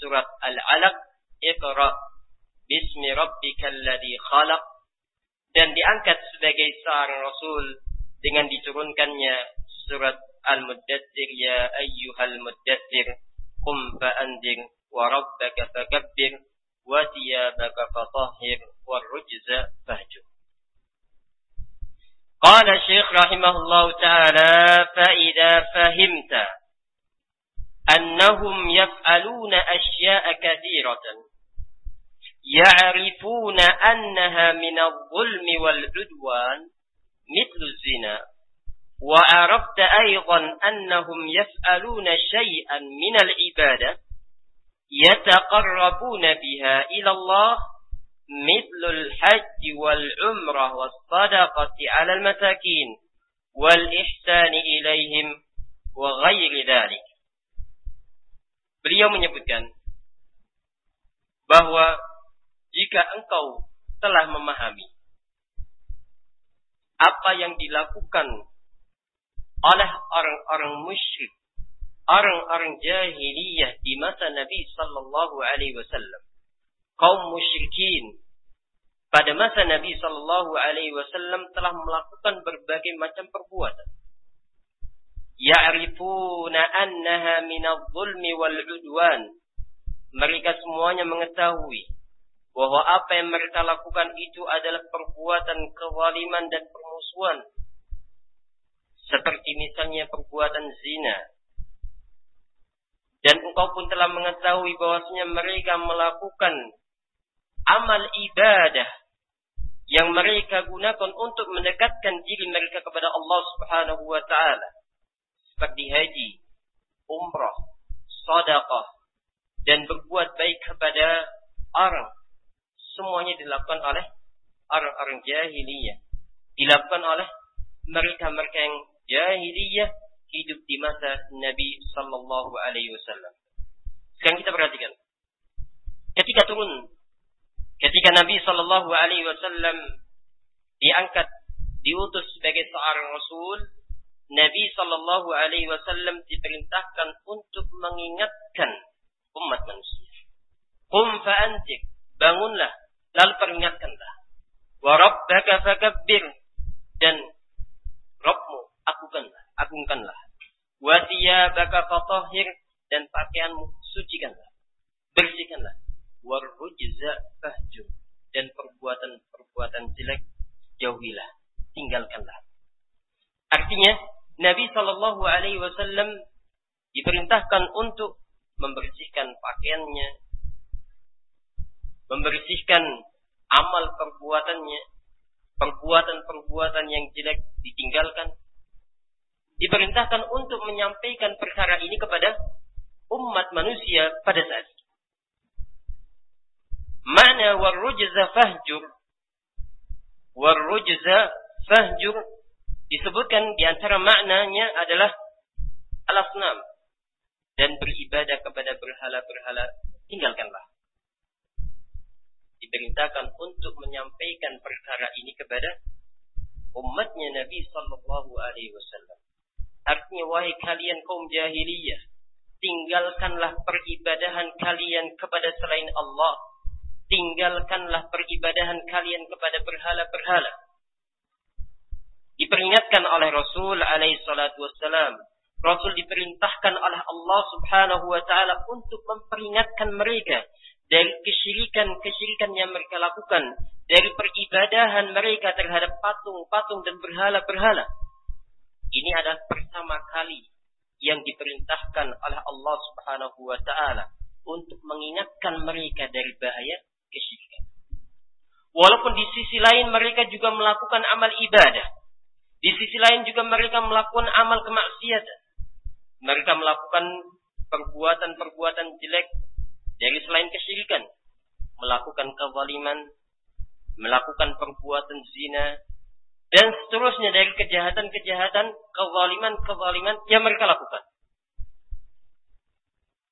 A: surat Al-Alaq, Iqra Bismi rabbikal ladzi khalaq dan diangkat sebagai seorang rasul dengan diturunkannya surat Al-Muddatsir ya ayyuhal muddatsir qum fa'anzir wa rabbaka fakabbir wa thiyabaka fatahhir war rujza fahjur قال الشيخ رحمه الله تعالى فإذا فهمت أنهم يفعلون أشياء كثيرة يعرفون أنها من الظلم والعدوان مثل الزنا وعرفت أيضا أنهم يفعلون شيئا من العبادة يتقربون بها إلى الله مثل الحج والعمرة umrah على المساكين والإحسان إليهم wal ذلك. Beliau menyebutkan bahwa jika engkau telah memahami apa yang dilakukan oleh orang-orang musyrik, orang-orang jahiliyah di masa Nabi sallallahu alaihi wasallam kaum musyrikin pada masa Nabi sallallahu alaihi wasallam telah melakukan berbagai macam perbuatan. Ya'rifuna annaha minadh-dhulmi wal-'udwan. Mereka semuanya mengetahui bahwa apa yang mereka lakukan itu adalah perbuatan kezaliman dan permusuhan. Seperti misalnya perbuatan zina. Dan engkau pun telah mengetahui bahwasanya mereka melakukan amal ibadah yang mereka gunakan untuk mendekatkan diri mereka kepada Allah Subhanahu wa taala. Seperti haji, umrah, sedekah dan berbuat baik kepada orang semuanya dilakukan oleh orang-orang jahiliyah. Dilakukan oleh mereka-mereka yang jahiliyah hidup di masa Nabi Sallallahu Alaihi Wasallam. Sekarang kita perhatikan. Ketika turun, ketika Nabi Sallallahu Alaihi Wasallam diangkat, diutus sebagai seorang Rasul, Nabi Sallallahu Alaihi Wasallam diperintahkan untuk mengingatkan umat manusia. Qum fa'antik, bangunlah Lalu peringatkanlah. Wa rabbaka fakabbir. Dan Rabbmu agungkanlah. Agungkanlah. Wa thiyabaka fatahhir. Dan pakaianmu sucikanlah. Bersihkanlah. War rujza fahjur. Dan perbuatan-perbuatan jelek jauhilah. Tinggalkanlah. Artinya Nabi Shallallahu Alaihi Wasallam diperintahkan untuk membersihkan pakaiannya, membersihkan amal perbuatannya, perbuatan-perbuatan yang jelek ditinggalkan, diperintahkan untuk menyampaikan perkara ini kepada umat manusia pada saat itu. Mana warrujza fahjur warrujza fahjur disebutkan di antara maknanya adalah alasnam dan beribadah kepada berhala-berhala tinggalkanlah. Diperintahkan untuk menyampaikan perkara ini kepada umatnya Nabi Sallallahu Alaihi Wasallam. Artinya wahai kalian kaum jahiliyah, tinggalkanlah peribadahan kalian kepada selain Allah tinggalkanlah peribadahan kalian kepada berhala-berhala. Diperingatkan oleh Rasul alaihi salatu wassalam. Rasul diperintahkan oleh Allah subhanahu wa ta'ala untuk memperingatkan mereka dari kesyirikan-kesyirikan yang mereka lakukan. Dari peribadahan mereka terhadap patung-patung dan berhala-berhala. Ini adalah pertama kali yang diperintahkan oleh Allah subhanahu wa ta'ala untuk mengingatkan mereka dari bahaya kesyirikan. Walaupun di sisi lain mereka juga melakukan amal ibadah. Di sisi lain juga mereka melakukan amal kemaksiatan. Mereka melakukan perbuatan-perbuatan jelek dari selain kesyirikan. Melakukan kezaliman, melakukan perbuatan zina, dan seterusnya dari kejahatan-kejahatan, kezaliman-kezaliman yang mereka lakukan.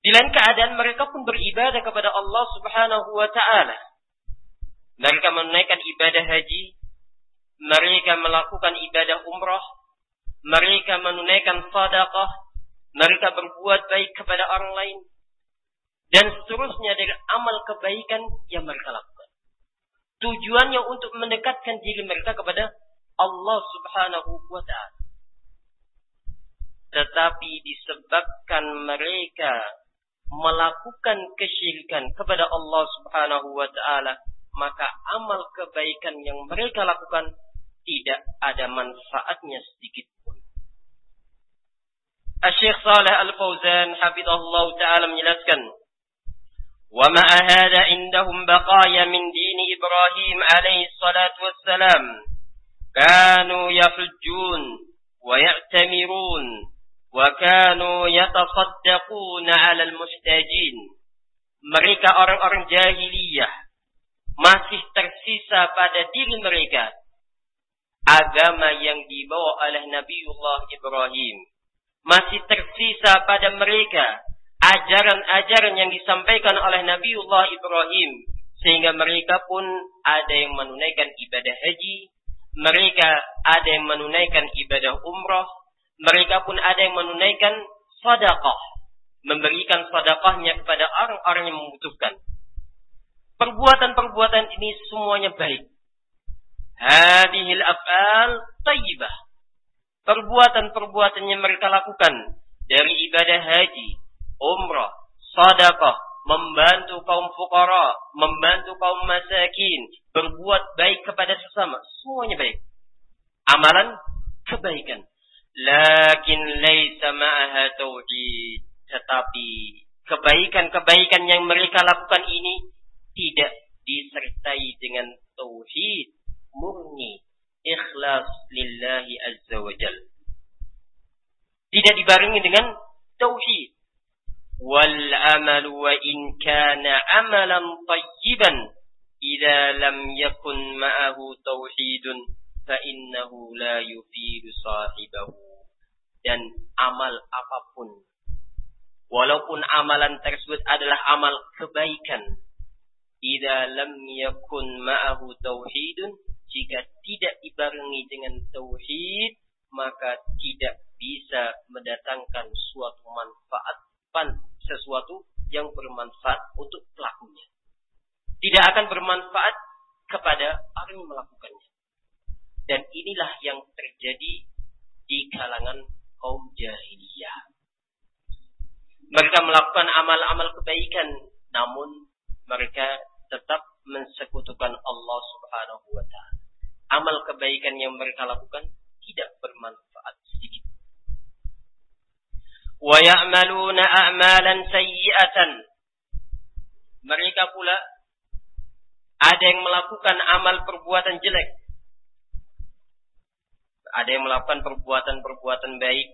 A: Di lain keadaan mereka pun beribadah kepada Allah Subhanahu wa taala. Mereka menunaikan ibadah haji, mereka melakukan ibadah umrah, mereka menunaikan sedekah, mereka berbuat baik kepada orang lain dan seterusnya dari amal kebaikan yang mereka lakukan. Tujuannya untuk mendekatkan diri mereka kepada Allah Subhanahu wa taala. Tetapi disebabkan mereka melakukan kesyirikan kepada Allah Subhanahu wa taala, maka amal kebaikan yang mereka lakukan tidak ada manfaatnya sedikit pun. Syekh Saleh Al-Fauzan hafizahullah taala menjelaskan, "Wa ma'a hadha indahum baqaya min din Ibrahim alaihi salatu wassalam. Kanu yahujjun wa ya'tamirun وكانوا يتصدقون على المحتاجين mereka orang-orang jahiliyah masih tersisa pada diri mereka agama yang dibawa oleh Nabiullah Ibrahim masih tersisa pada mereka ajaran-ajaran yang disampaikan oleh Nabiullah Ibrahim sehingga mereka pun ada yang menunaikan ibadah haji mereka ada yang menunaikan ibadah umrah mereka pun ada yang menunaikan sedekah, memberikan sedekahnya kepada orang-orang yang membutuhkan. Perbuatan-perbuatan ini semuanya baik. Hadihil af'al tayyibah. Perbuatan-perbuatan yang mereka lakukan dari ibadah haji, umrah, sedekah, membantu kaum fukara, membantu kaum masakin, berbuat baik kepada sesama, semuanya baik. Amalan kebaikan. Lakin laisa ma'aha tauhid. Tetapi kebaikan-kebaikan yang mereka lakukan ini tidak disertai dengan tauhid murni ikhlas lillahi azza wa jal. Tidak dibarengi dengan tauhid. Wal amal wa in kana amalan tayyiban idza lam yakun ma'ahu tauhidun innahu la yufidu sahibahu dan amal apa pun. Walaupun amalan tersebut adalah amal kebaikan. Idza lam yakun ma'ahu tauhidun, jika tidak dibarengi dengan tauhid, maka tidak bisa mendatangkan suatu manfaat pan sesuatu yang bermanfaat untuk pelakunya. Tidak akan bermanfaat kepada orang yang melakukannya. Dan inilah yang terjadi di kalangan kaum jahiliyah. Mereka melakukan amal-amal kebaikan, namun mereka tetap mensekutukan Allah Subhanahu wa taala. Amal kebaikan yang mereka lakukan tidak bermanfaat sedikit. Ya'maluna a'malan sayyi'atan. Mereka pula ada yang melakukan amal perbuatan jelek. Ada yang melakukan perbuatan-perbuatan baik.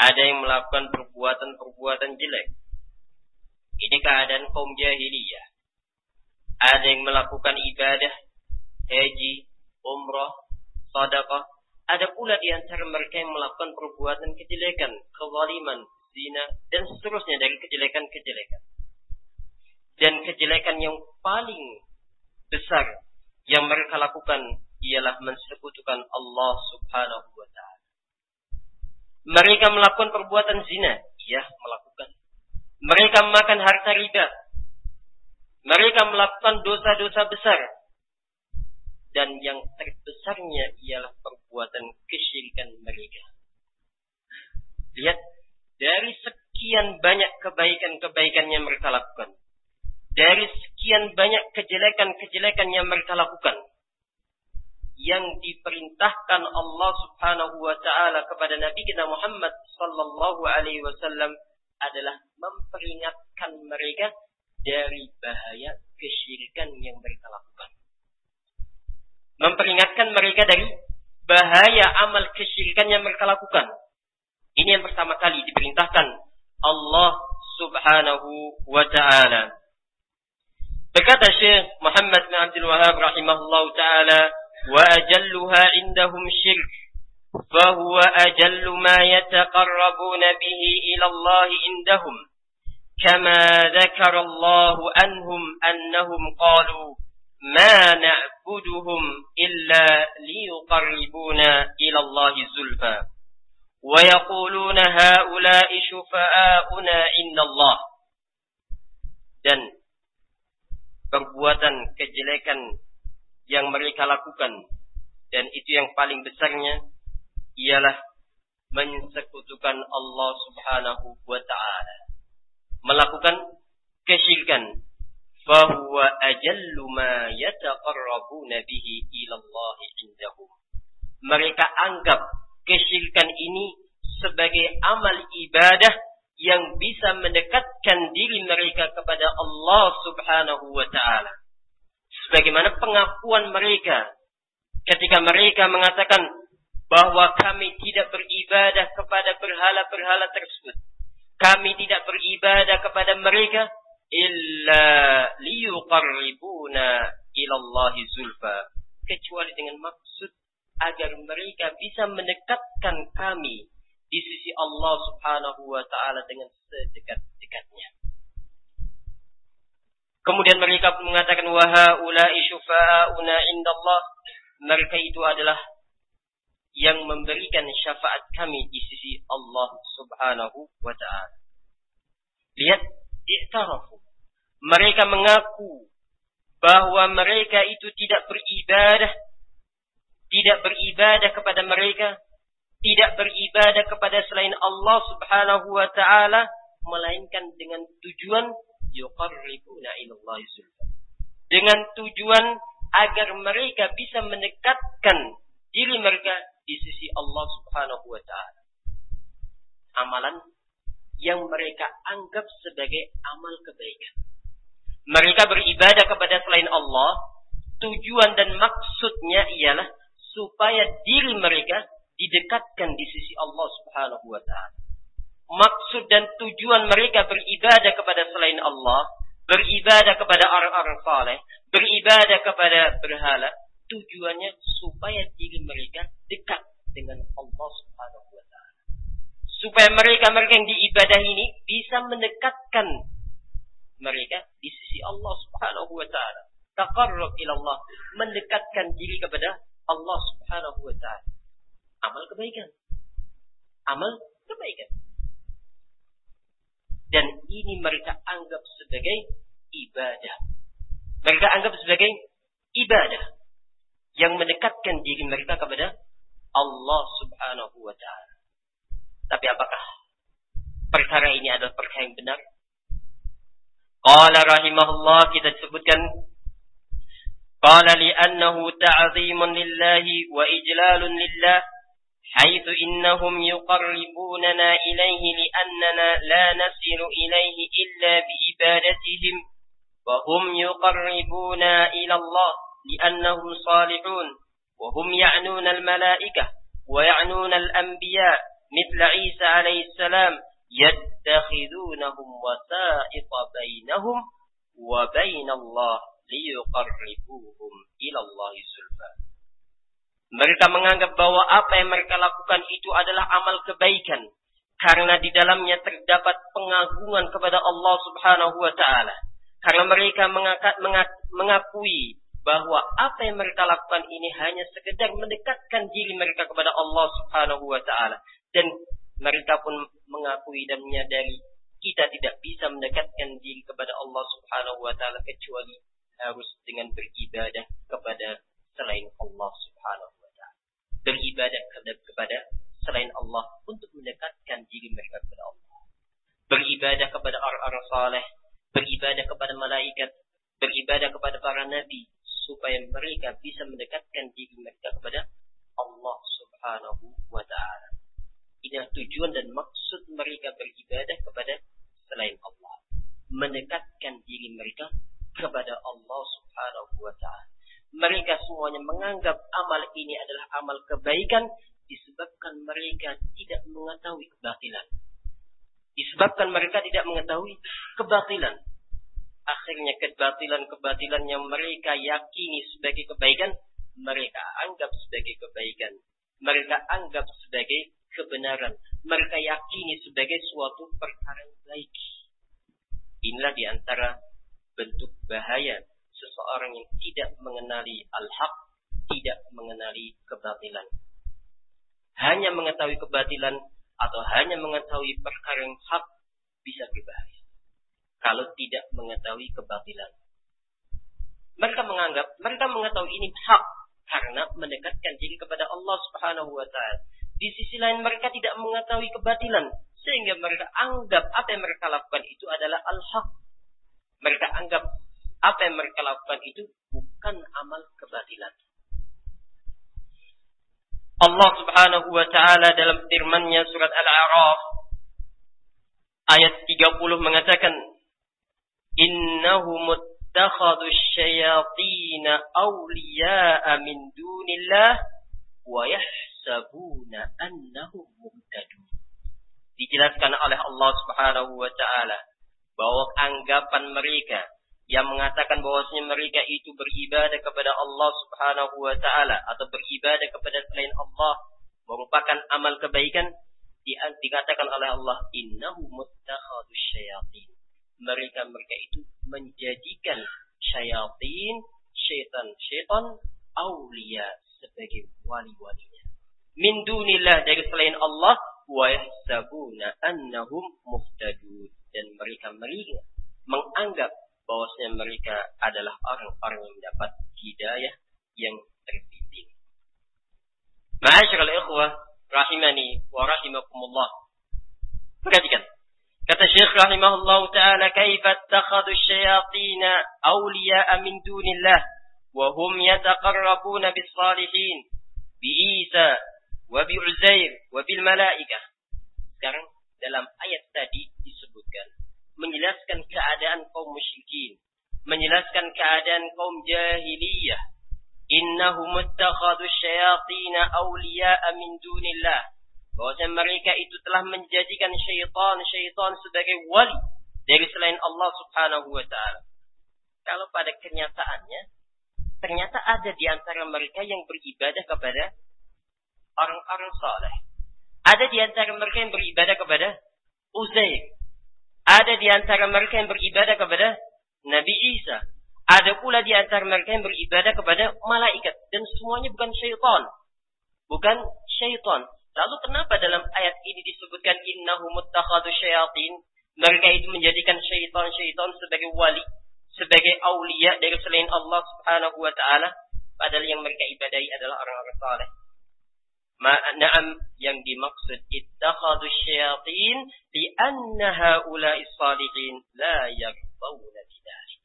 A: Ada yang melakukan perbuatan-perbuatan jelek. Ini keadaan kaum jahiliyah. Ada yang melakukan ibadah, haji, umrah, sadaqah. Ada pula di antara mereka yang melakukan perbuatan kejelekan, kezaliman, zina, dan seterusnya dari kejelekan-kejelekan. Dan kejelekan yang paling besar yang mereka lakukan ialah mensekutukan Allah Subhanahu wa taala. Mereka melakukan perbuatan zina, iya melakukan. Mereka makan harta riba. Mereka melakukan dosa-dosa besar. Dan yang terbesarnya ialah perbuatan kesyirikan mereka. Lihat, dari sekian banyak kebaikan-kebaikan yang mereka lakukan. Dari sekian banyak kejelekan-kejelekan yang mereka lakukan yang diperintahkan Allah Subhanahu wa taala kepada Nabi kita Muhammad sallallahu alaihi wasallam adalah memperingatkan mereka dari bahaya kesyirikan yang mereka lakukan. Memperingatkan mereka dari bahaya amal kesyirikan yang mereka lakukan. Ini yang pertama kali diperintahkan Allah Subhanahu wa taala. Berkata Syekh Muhammad bin Abdul Wahab rahimahullah taala وأجلها عندهم شرك فهو أجل ما يتقربون به إلى الله عندهم كما ذكر الله عنهم أنهم قالوا ما نعبدهم إلا ليقربونا إلى الله زلفى ويقولون هؤلاء شفاءنا عند الله dan perbuatan kejelekan yang mereka lakukan. Dan itu yang paling besarnya ialah mensekutukan Allah Subhanahu wa taala. Melakukan kesyirikan. Fahuwa ajallu ma yataqarrabuna bihi ila Allah indahum. Mereka anggap kesyirikan ini sebagai amal ibadah yang bisa mendekatkan diri mereka kepada Allah Subhanahu wa taala sebagaimana pengakuan mereka ketika mereka mengatakan bahwa kami tidak beribadah kepada berhala-berhala tersebut. Kami tidak beribadah kepada mereka illa liyuqarribuna ila Allah zulfa kecuali dengan maksud agar mereka bisa mendekatkan kami di sisi Allah Subhanahu wa taala dengan sedekat-dekatnya. Kemudian mereka mengatakan waha ulai syufa'una indallah. Mereka itu adalah yang memberikan syafaat kami di sisi Allah Subhanahu wa taala. Lihat, i'tarafu. Mereka mengaku bahwa mereka itu tidak beribadah tidak beribadah kepada mereka, tidak beribadah kepada selain Allah Subhanahu wa taala melainkan dengan tujuan yuqarribuna ilallahi zulfa. Dengan tujuan agar mereka bisa mendekatkan diri mereka di sisi Allah Subhanahu wa taala. Amalan yang mereka anggap sebagai amal kebaikan. Mereka beribadah kepada selain Allah, tujuan dan maksudnya ialah supaya diri mereka didekatkan di sisi Allah Subhanahu wa taala maksud dan tujuan mereka beribadah kepada selain Allah, beribadah kepada orang-orang saleh, beribadah kepada berhala, tujuannya supaya diri mereka dekat dengan Allah Subhanahu wa taala. Supaya mereka-mereka yang diibadah ini bisa mendekatkan mereka di sisi Allah Subhanahu wa taala. Taqarrub ila Allah, mendekatkan diri kepada Allah Subhanahu wa taala. Amal kebaikan. Amal kebaikan dan ini mereka anggap sebagai ibadah. Mereka anggap sebagai ibadah yang mendekatkan diri mereka kepada Allah Subhanahu wa taala. Tapi apakah perkara ini adalah perkara yang benar? Qala rahimahullah kita disebutkan Qala li'annahu ta'zimun lillahi wa ijlalun lillah حيث إنهم يقربوننا إليه لأننا لا نصل إليه إلا بإبادتهم وهم يقربون إلى الله لأنهم صالحون وهم يعنون الملائكة ويعنون الأنبياء مثل عيسى عليه السلام يتخذونهم وسائط بينهم وبين الله liyuqarribuhum ila Allah sulfa. Mereka menganggap bahwa apa yang mereka lakukan itu adalah amal kebaikan karena di dalamnya terdapat pengagungan kepada Allah Subhanahu wa taala. Karena mereka mengakui bahwa apa yang mereka lakukan ini hanya sekedar mendekatkan diri mereka kepada Allah Subhanahu wa taala dan mereka pun mengakui dan menyadari kita tidak bisa mendekatkan diri kepada Allah Subhanahu wa taala kecuali harus dengan beribadah kepada selain Allah Subhanahu. Beribadah kepada selain Allah untuk mendekatkan diri mereka kepada Allah. Beribadah kepada orang-orang saleh, beribadah kepada malaikat, beribadah kepada para nabi supaya mereka bisa mendekatkan diri mereka kepada Allah Subhanahu wa taala. Inilah tujuan dan maksud mereka beribadah kepada selain Allah. Mendekatkan diri mereka kepada Allah Subhanahu wa taala. Mereka semuanya menganggap amal ini adalah amal kebaikan disebabkan mereka tidak mengetahui kebatilan. Disebabkan mereka tidak mengetahui kebatilan. Akhirnya kebatilan-kebatilan yang mereka yakini sebagai kebaikan, mereka anggap sebagai kebaikan. Mereka anggap sebagai kebenaran. Mereka yakini sebagai suatu perkara yang baik. Inilah di antara bentuk bahaya seseorang yang tidak mengenali al-haq, tidak mengenali kebatilan. Hanya mengetahui kebatilan atau hanya mengetahui perkara yang hak bisa berbahaya. Kalau tidak mengetahui kebatilan. Mereka menganggap, mereka mengetahui ini hak karena mendekatkan diri kepada Allah Subhanahu wa taala. Di sisi lain mereka tidak mengetahui kebatilan sehingga mereka anggap apa yang mereka lakukan itu adalah al-haq mereka anggap apa yang mereka lakukan itu bukan amal kebatilan. Allah Subhanahu wa taala dalam firman-Nya surat Al-A'raf ayat 30 mengatakan innahu muttakhadhu syayatin awliya'a min dunillah wa yahsabuna annahum muhtadun. Dijelaskan oleh Allah Subhanahu wa taala bahwa anggapan mereka yang mengatakan bahwasanya mereka itu beribadah kepada Allah Subhanahu wa taala atau beribadah kepada selain Allah merupakan amal kebaikan dikatakan oleh Allah innahu muttakhadus syayatin. Mereka mereka itu menjadikan syayatin syaitan-syaitan aulia sebagai wali-walinya. Min dunillah dari selain Allah wa yahsabuna annahum muhtadun. Dan mereka mereka menganggap bahwasanya mereka adalah orang-orang yang mendapat hidayah yang terbimbing. Ma'asyiral ikhwah rahimani wa rahimakumullah. Perhatikan. Kata Syekh rahimahullah taala kaifa takhadhu syayatin awliya'a min dunillah wa hum yataqarrabuna bis salihin bi Isa wa bi Uzair wa bil malaikah. Sekarang dalam ayat tadi disebutkan menjelaskan keadaan kaum musyrikin, menjelaskan keadaan kaum jahiliyah. Innahum ittakhadhu syayatin awliya'a min dunillah. Bahwasanya mereka itu telah menjadikan syaitan-syaitan sebagai wali dari selain Allah Subhanahu wa taala. Kalau pada kenyataannya ternyata ada di antara mereka yang beribadah kepada orang-orang saleh ada di antara mereka yang beribadah kepada Uzair. Ada di antara mereka yang beribadah kepada Nabi Isa. Ada pula di antara mereka yang beribadah kepada malaikat. Dan semuanya bukan syaitan. Bukan syaitan. Lalu kenapa dalam ayat ini disebutkan innahu muttakhadu syayatin? Mereka itu menjadikan syaitan-syaitan sebagai wali. Sebagai aulia dari selain Allah subhanahu wa ta'ala. Padahal yang mereka ibadahi adalah orang-orang saleh. Na'am yang dimaksud ittakhadhu syayatin li'anna haula'i salihin la yarbawna bidalik.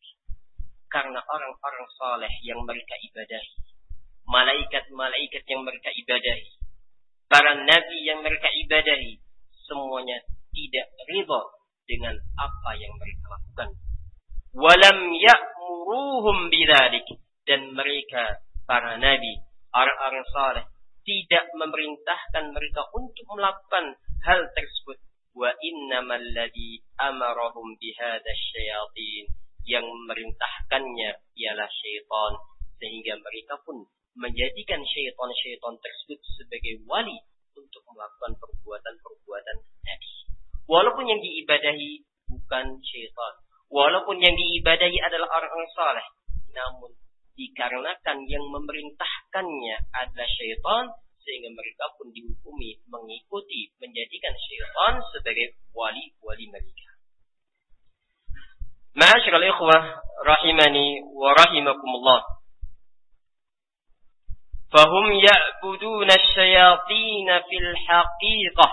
A: Karena orang-orang saleh yang mereka ibadahi, malaikat-malaikat yang mereka ibadahi, para nabi yang mereka ibadahi, semuanya tidak ridha dengan apa yang mereka lakukan. Walam ya'muruhum bidalik dan mereka para nabi orang-orang saleh tidak memerintahkan mereka untuk melakukan hal tersebut. Wa innamal ladzi amarahum bihadza syayatin yang memerintahkannya ialah syaitan sehingga mereka pun menjadikan syaitan-syaitan tersebut sebagai wali untuk melakukan perbuatan-perbuatan nabi. Walaupun yang diibadahi bukan syaitan, walaupun yang diibadahi adalah orang-orang saleh, namun dikarenakan yang memerintahkannya adalah syaitan sehingga mereka pun dihukumi mengikuti menjadikan syaitan sebagai wali-wali mereka. Ma'asyiral ikhwah rahimani wa rahimakumullah. Fahum ya'buduna asyayatin fil haqiqah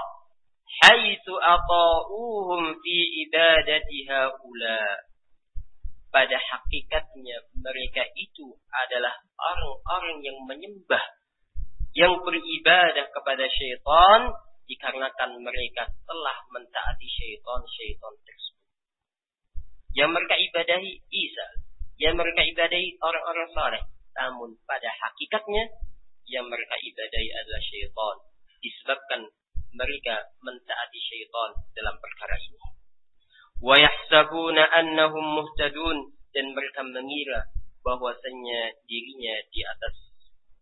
A: haitsu ata'uhum fi ibadati haula pada hakikatnya mereka itu adalah orang-orang yang menyembah, yang beribadah kepada syaitan dikarenakan mereka telah mentaati syaitan-syaitan tersebut. Yang mereka ibadahi Isa, yang mereka ibadahi orang-orang saleh, namun pada hakikatnya yang mereka ibadahi adalah syaitan. Disebabkan mereka mentaati syaitan dalam perkara ini wa yahsabuna annahum muhtadun. Dan mereka mengira bahwasanya dirinya di atas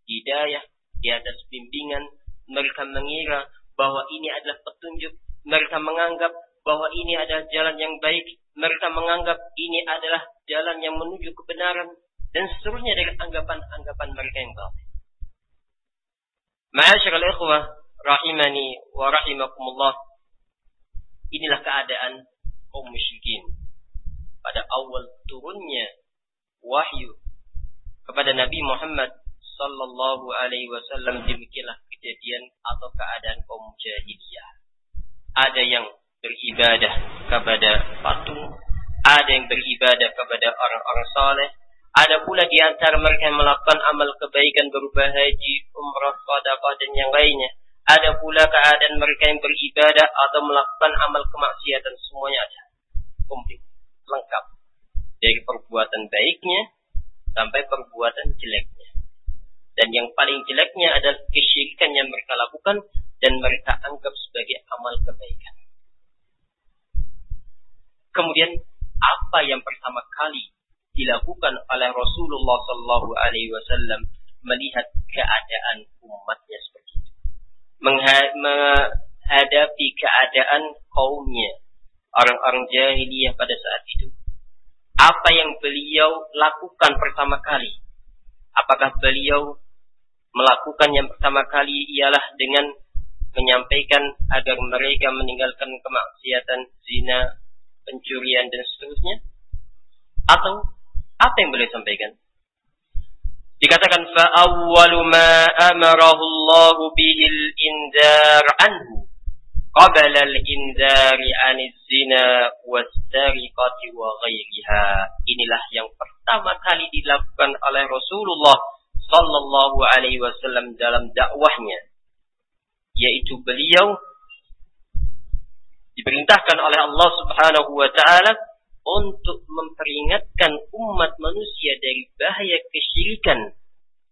A: hidayah, di atas bimbingan, mereka mengira bahwa ini adalah petunjuk, mereka menganggap bahwa ini adalah jalan yang baik, mereka menganggap ini adalah jalan yang menuju kebenaran. Dan seterusnya dengan anggapan-anggapan mereka yang baik. Ma'asyiral ikhwah rahimani wa rahimakumullah. Inilah keadaan kaum musyrikin pada awal turunnya wahyu kepada Nabi Muhammad sallallahu alaihi wasallam demikianlah kejadian atau keadaan kaum jahiliyah. Ada yang beribadah kepada patung, ada yang beribadah kepada orang-orang saleh, ada pula di antara mereka yang melakukan amal kebaikan berupa haji, umrah, sedekah dan yang lainnya. Ada pula keadaan mereka yang beribadah atau melakukan amal kemaksiatan semuanya ada. Komplit, lengkap. Dari perbuatan baiknya sampai perbuatan jeleknya. Dan yang paling jeleknya adalah kesyirikan yang mereka lakukan dan mereka anggap sebagai amal kebaikan. Kemudian apa yang pertama kali dilakukan oleh Rasulullah Sallallahu Alaihi Wasallam melihat keadaan umatnya seperti menghadapi keadaan kaumnya orang-orang jahiliyah pada saat itu. Apa yang beliau lakukan pertama kali? Apakah beliau melakukan yang pertama kali ialah dengan menyampaikan agar mereka meninggalkan kemaksiatan, zina, pencurian dan seterusnya? Atau apa yang beliau sampaikan? Dikatakan fa'awwalu ma amarahu Allah bihi al-indar anhu qabla al-indari aniz zina was-sariqati wa ghairiha. Inilah yang pertama kali dilakukan oleh Rasulullah sallallahu alaihi wasallam dalam dakwahnya yaitu beliau diperintahkan oleh Allah Subhanahu wa taala untuk memperingatkan umat manusia dari bahaya kesyirikan.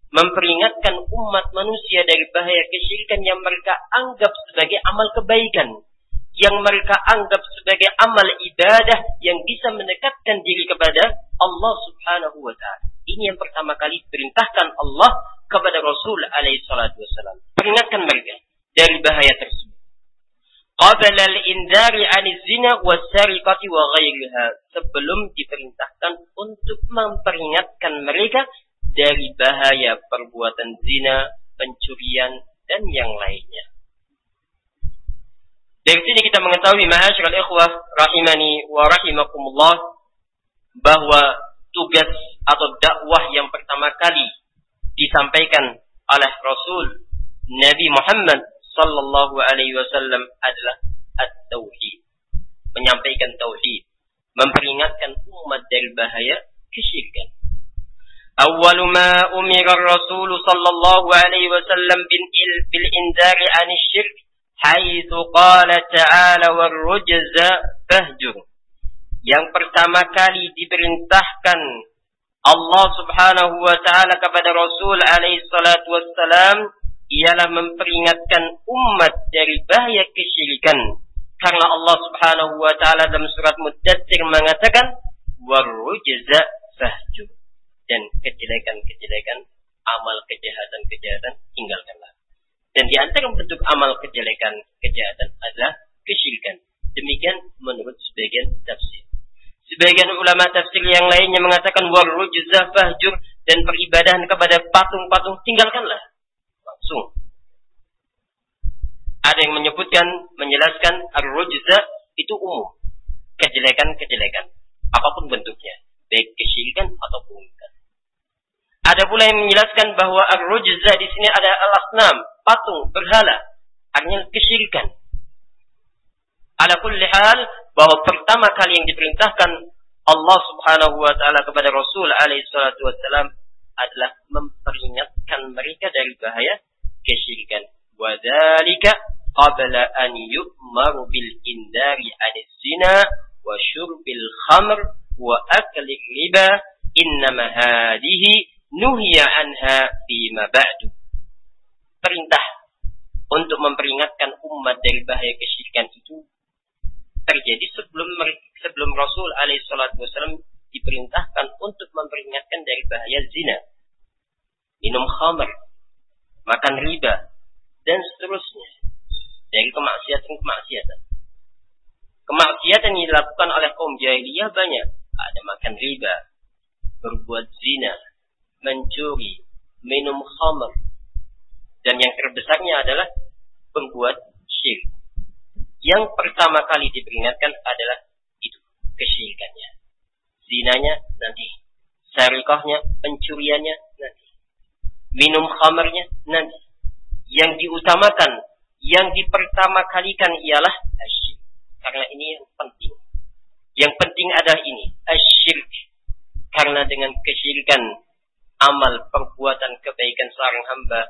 A: Memperingatkan umat manusia dari bahaya kesyirikan yang mereka anggap sebagai amal kebaikan. Yang mereka anggap sebagai amal ibadah yang bisa mendekatkan diri kepada Allah subhanahu wa ta'ala. Ini yang pertama kali perintahkan Allah kepada Rasul alaihi salatu. Peringatkan mereka dari bahaya tersebut qabla al-indari 'ani zina was-sariqati wa ghairiha sebelum diperintahkan untuk memperingatkan mereka dari bahaya perbuatan zina, pencurian dan yang lainnya. Dari sini kita mengetahui ma'asyiral ikhwah rahimani wa rahimakumullah bahwa tugas atau dakwah yang pertama kali disampaikan oleh Rasul Nabi Muhammad sallallahu alaihi wasallam adalah at-tauhid. Menyampaikan tauhid, memperingatkan umat dari bahaya kesyirikan. Awwalu ma umira Rasul sallallahu alaihi wasallam bil indari an syirk haitsu qala ta'ala war rujza fahjur. Yang pertama kali diperintahkan Allah Subhanahu wa taala kepada Rasul alaihi salatu wassalam ialah memperingatkan umat dari bahaya kesyirikan. Karena Allah Subhanahu wa taala dalam surat Muddatsir mengatakan warujza fahjur dan kejelekan-kejelekan amal kejahatan-kejahatan tinggalkanlah. Dan di antara bentuk amal kejelekan kejahatan adalah kesyirikan. Demikian menurut sebagian tafsir. Sebagian ulama tafsir yang lainnya mengatakan warujza fahjur dan peribadahan kepada patung-patung tinggalkanlah. Ada yang menyebutkan, menjelaskan ar-rujza itu umum. Kejelekan-kejelekan. Apa pun bentuknya. Baik kesyirikan ataupun bukan. Ada pula yang menjelaskan bahwa ar-rujza di sini ada al-asnam, patung, berhala. Artinya kesyirikan. Ala kulli hal bahwa pertama kali yang diperintahkan Allah Subhanahu wa taala kepada Rasul alaihi wasallam adalah memperingatkan mereka dari bahaya kesyirikan. Wa dzalika qabla an yu'maru bil indari anis zina wa syurbil khamr wa akli riba innama hadhihi nuhiya anha ma ba'du. Perintah untuk memperingatkan umat dari bahaya kesyirikan itu terjadi sebelum sebelum Rasul alaihissalam diperintahkan untuk memperingatkan dari bahaya zina, minum khamr, makan riba, dan seterusnya dari kemaksiatan-kemaksiatan. Kemaksiatan yang dilakukan oleh kaum jahiliyah banyak. Ada makan riba, berbuat zina, mencuri, minum khamr, dan yang terbesarnya adalah membuat syirik. Yang pertama kali diperingatkan adalah itu kesyirikannya. Zinanya nanti. Sarikohnya, pencuriannya nanti. Minum khamarnya nanti. Yang diutamakan, yang dipertama kalikan ialah asyik. Karena ini yang penting. Yang penting adalah ini, asyirk. Karena dengan kesyirikan, amal perbuatan kebaikan seorang hamba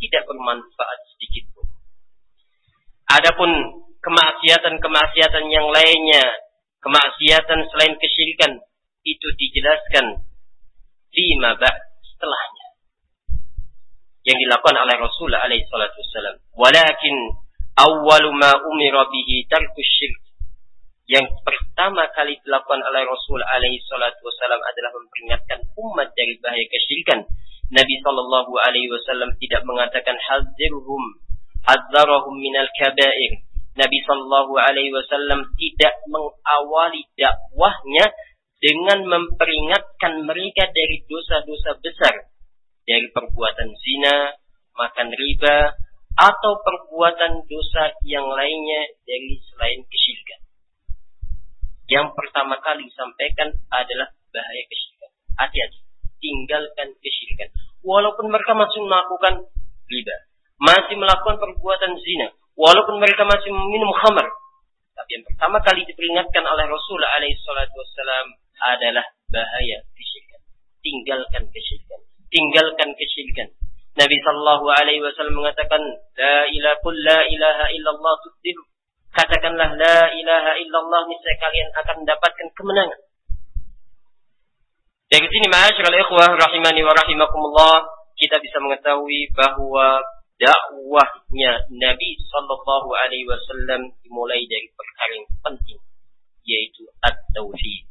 A: tidak bermanfaat sedikit pun. Adapun kemaksiatan-kemaksiatan yang lainnya, kemaksiatan selain kesyirikan itu dijelaskan di mabak setelahnya. Yang dilakukan oleh Rasulullah alaihi salatu wasallam. Walakin awwalu ma umira bihi tarkus syirk. Yang pertama kali dilakukan oleh Rasul alaihi salatu wasallam adalah memperingatkan umat dari bahaya kesyirikan. Nabi sallallahu alaihi wasallam tidak mengatakan hadzirhum hadzarahum minal kaba'ir Nabi Shallallahu Alaihi Wasallam tidak mengawali dakwahnya dengan memperingatkan mereka dari dosa-dosa besar dari perbuatan zina, makan riba, atau perbuatan dosa yang lainnya dari selain kesyirikan. Yang pertama kali disampaikan adalah bahaya kesyirikan. Hati-hati, tinggalkan kesyirikan. Walaupun mereka masih melakukan riba, masih melakukan perbuatan zina, walaupun mereka masih minum khamar. Tapi yang pertama kali diperingatkan oleh Rasulullah alaihi adalah bahaya kesyirikan. Tinggalkan kesyirikan. Tinggalkan kesyirikan. Nabi sallallahu alaihi wasallam mengatakan la ilaha la ilaha illallah tuflih. Katakanlah la ilaha illallah niscaya kalian akan mendapatkan kemenangan. Dari sini ma'asyiral ikhwah rahimani wa rahimakumullah kita bisa mengetahui bahwa dakwahnya Nabi Shallallahu Alaihi Wasallam dimulai dari perkara yang penting, yaitu at-tauhid,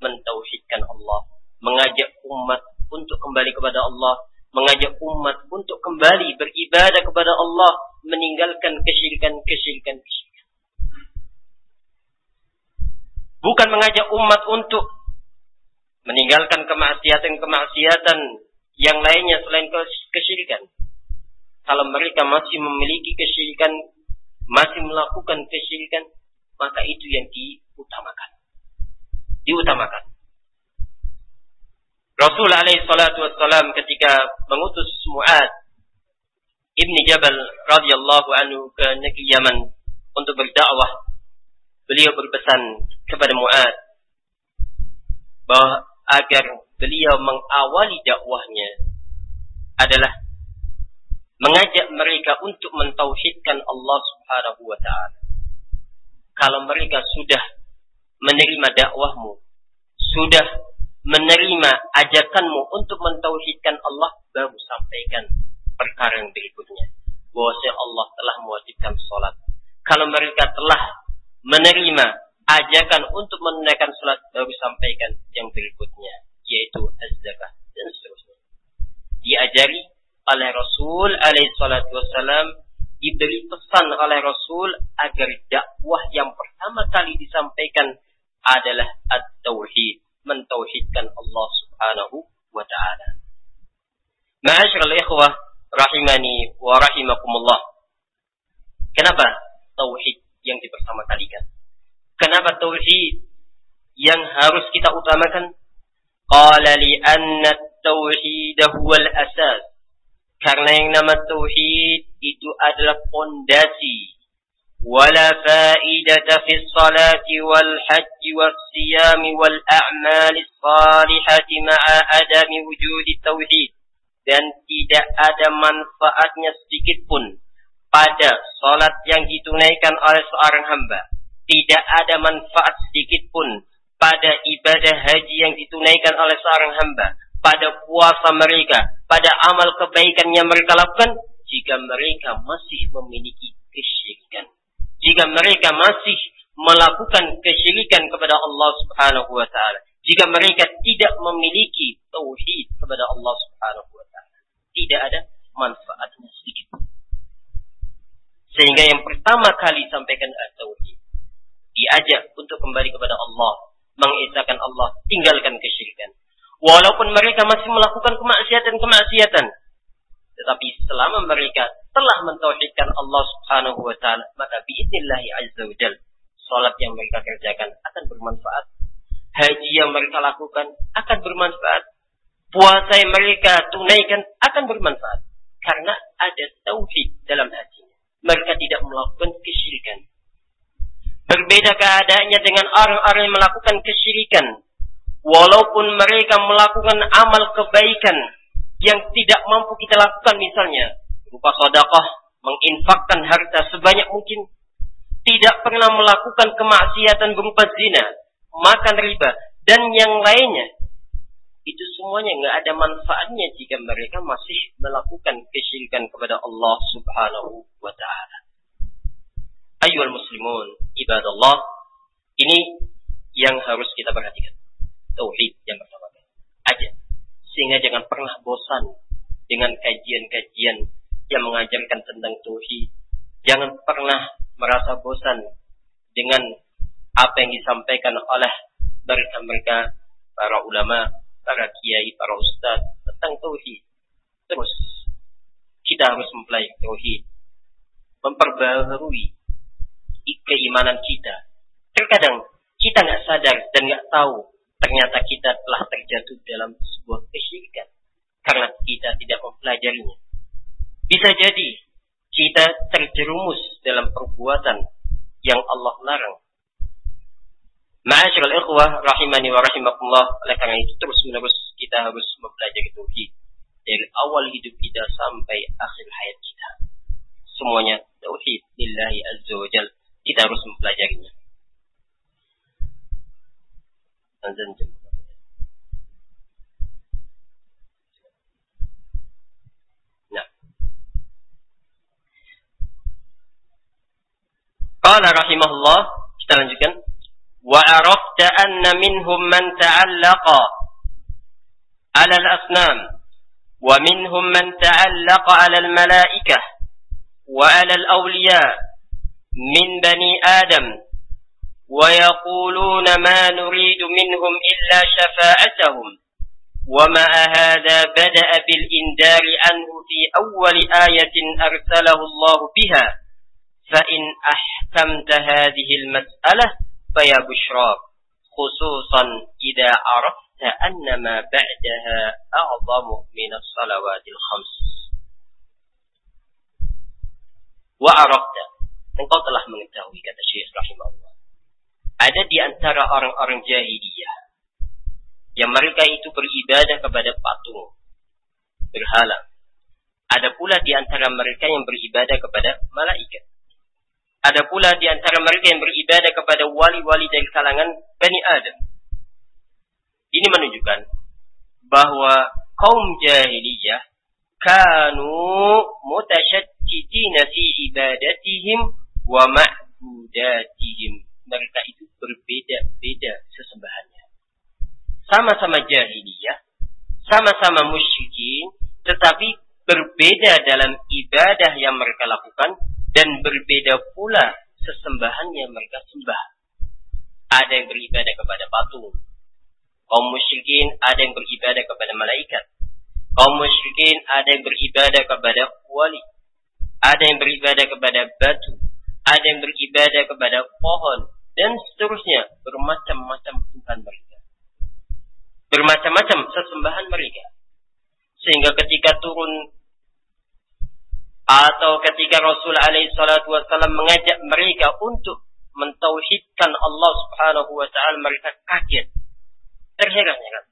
A: mentauhidkan Allah, mengajak umat untuk kembali kepada Allah, mengajak umat untuk kembali beribadah kepada Allah, meninggalkan kesyirikan-kesyirikan. Bukan mengajak umat untuk meninggalkan kemaksiatan-kemaksiatan yang lainnya selain kesyirikan kalau mereka masih memiliki kesyirikan, masih melakukan kesyirikan, maka itu yang diutamakan. Diutamakan. Rasul alaihi salatu wassalam ketika mengutus Mu'ad Ibni Jabal radhiyallahu anhu ke negeri Yaman untuk berdakwah, beliau berpesan kepada Mu'ad bahwa agar beliau mengawali dakwahnya adalah mengajak mereka untuk mentauhidkan Allah Subhanahu wa taala. Kalau mereka sudah menerima dakwahmu, sudah menerima ajakanmu untuk mentauhidkan Allah, baru sampaikan perkara yang berikutnya. Bahwa Allah telah mewajibkan sholat. Kalau mereka telah menerima ajakan untuk menunaikan sholat, baru sampaikan yang berikutnya, yaitu az-zakah dan seterusnya. Diajari oleh Rasul alaihi salatu wassalam diberi pesan oleh Rasul agar dakwah yang pertama kali disampaikan adalah at-tauhid, mentauhidkan Allah Subhanahu wa taala. Ma'asyiral ikhwah rahimani wa rahimakumullah. Kenapa tauhid yang dipersama kalikan? Kenapa tauhid yang harus kita utamakan? Qala li anna at-tauhid huwa al-asas karena yang nama tauhid itu adalah pondasi. Salati wal haji wal siyami wal a'mali salihati ma'a adami wujudi tauhid. Dan tidak ada manfaatnya sedikit pun pada salat yang ditunaikan oleh seorang hamba. Tidak ada manfaat sedikit pun pada ibadah haji yang ditunaikan oleh seorang hamba pada puasa mereka, pada amal kebaikan yang mereka lakukan, jika mereka masih memiliki kesyirikan. Jika mereka masih melakukan kesyirikan kepada Allah Subhanahu wa taala. Jika mereka tidak memiliki tauhid kepada Allah Subhanahu wa taala. Tidak ada manfaatnya sedikit. Sehingga yang pertama kali sampaikan tauhid diajak untuk kembali kepada Allah, mengisahkan Allah, tinggalkan kesyirikan. Walaupun mereka masih melakukan kemaksiatan-kemaksiatan. Tetapi selama mereka telah mentauhidkan Allah Subhanahu wa taala, maka biidznillah azza wajal, salat yang mereka kerjakan akan bermanfaat. Haji yang mereka lakukan akan bermanfaat. Puasa yang mereka tunaikan akan bermanfaat karena ada tauhid dalam hatinya. Mereka tidak melakukan kesyirikan. Berbeda keadaannya dengan orang-orang yang melakukan kesyirikan walaupun mereka melakukan amal kebaikan yang tidak mampu kita lakukan misalnya berupa sodakoh, menginfakkan harta sebanyak mungkin, tidak pernah melakukan kemaksiatan berupa zina, makan riba, dan yang lainnya. Itu semuanya nggak ada manfaatnya jika mereka masih melakukan kesyirikan kepada Allah Subhanahu wa taala. Ayyuhal muslimun, ibadallah, ini yang harus kita perhatikan tauhid yang pertama aja. Sehingga jangan pernah bosan dengan kajian-kajian yang mengajarkan tentang tauhid. Jangan pernah merasa bosan dengan apa yang disampaikan oleh mereka-mereka para ulama, para kiai, para ustaz tentang tauhid. Terus kita harus mempelajari tauhid, memperbaharui keimanan kita. Terkadang kita nggak sadar dan nggak tahu ternyata kita telah terjatuh dalam sebuah kesyirikan karena kita tidak mempelajarinya. Bisa jadi kita terjerumus dalam perbuatan yang Allah larang. Ma'asyiral ikhwah rahimani wa rahimakumullah. Oleh karena itu terus menerus kita harus mempelajari tauhid dari awal hidup kita sampai akhir hayat kita. Semuanya tauhid lillahi azza wa jal. Kita harus mempelajarinya. نعم. قال رحمه الله كتلنجكن وأرقت أن منهم من تعلق على الأصنام ومنهم من تعلق على الملائكة وعلى الأولياء من بني آدم ويقولون ما نريد منهم إلا شفاعتهم. ومع هذا بدأ بالإنذار عنه في أول آية أرسله الله بها. فإن أحكمت هذه المسألة فيا بشرى خصوصا إذا عرفت أن ما بعدها أعظم من الصلوات الخمس. وعرفت engkau telah mengetahui kata Syekh rahimahullah ada di antara orang-orang jahiliyah yang mereka itu beribadah kepada patung berhala. Ada pula di antara mereka yang beribadah kepada malaikat. Ada pula di antara mereka yang beribadah kepada wali-wali dari kalangan Bani Adam. Ini menunjukkan bahwa kaum jahiliyah kanu mutasyattitina fi ibadatihim wa ma'budatihim. Mereka itu berbeda-beda sesembahannya. Sama-sama jahiliyah, sama-sama musyrikin, tetapi berbeda dalam ibadah yang mereka lakukan dan berbeda pula sesembahan yang mereka sembah. Ada yang beribadah kepada patung. Kaum musyrikin ada yang beribadah kepada malaikat. Kaum musyrikin ada yang beribadah kepada wali. Ada yang beribadah kepada batu. Ada yang beribadah kepada pohon. Dan seterusnya. Bermacam-macam Tuhan mereka. Bermacam-macam sesembahan mereka. Sehingga ketika turun atau ketika Rasul alaihi salatu wasallam mengajak mereka untuk mentauhidkan Allah Subhanahu wa taala mereka kaget terheran-heran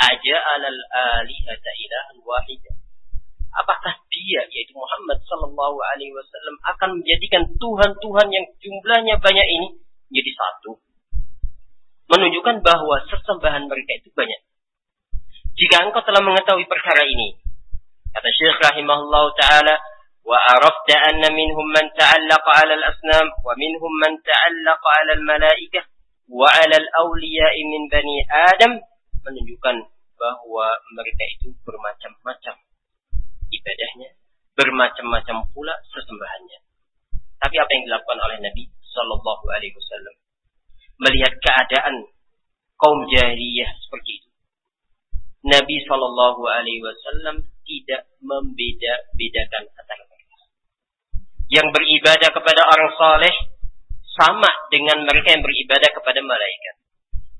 A: aja alal alihata ilahan wahidah apakah dia yaitu Muhammad sallallahu alaihi wasallam akan menjadikan tuhan-tuhan yang jumlahnya banyak ini menjadi satu menunjukkan bahwa sesembahan mereka itu banyak jika engkau telah mengetahui perkara ini Kata Syekh rahimahullah taala, "Wa arafta anna minhum man ta'allaqa 'ala al-asnam wa minhum man ta'allaqa 'ala al-malaikah wa 'ala al-awliya'i min bani Adam." Menunjukkan bahwa mereka itu bermacam-macam ibadahnya, bermacam-macam pula sesembahannya. Tapi apa yang dilakukan oleh Nabi Shallallahu Alaihi Wasallam melihat keadaan kaum jahiliyah seperti itu, Nabi Shallallahu Alaihi Wasallam tidak membeda-bedakan antara mereka. Yang beribadah kepada orang saleh sama dengan mereka yang beribadah kepada malaikat.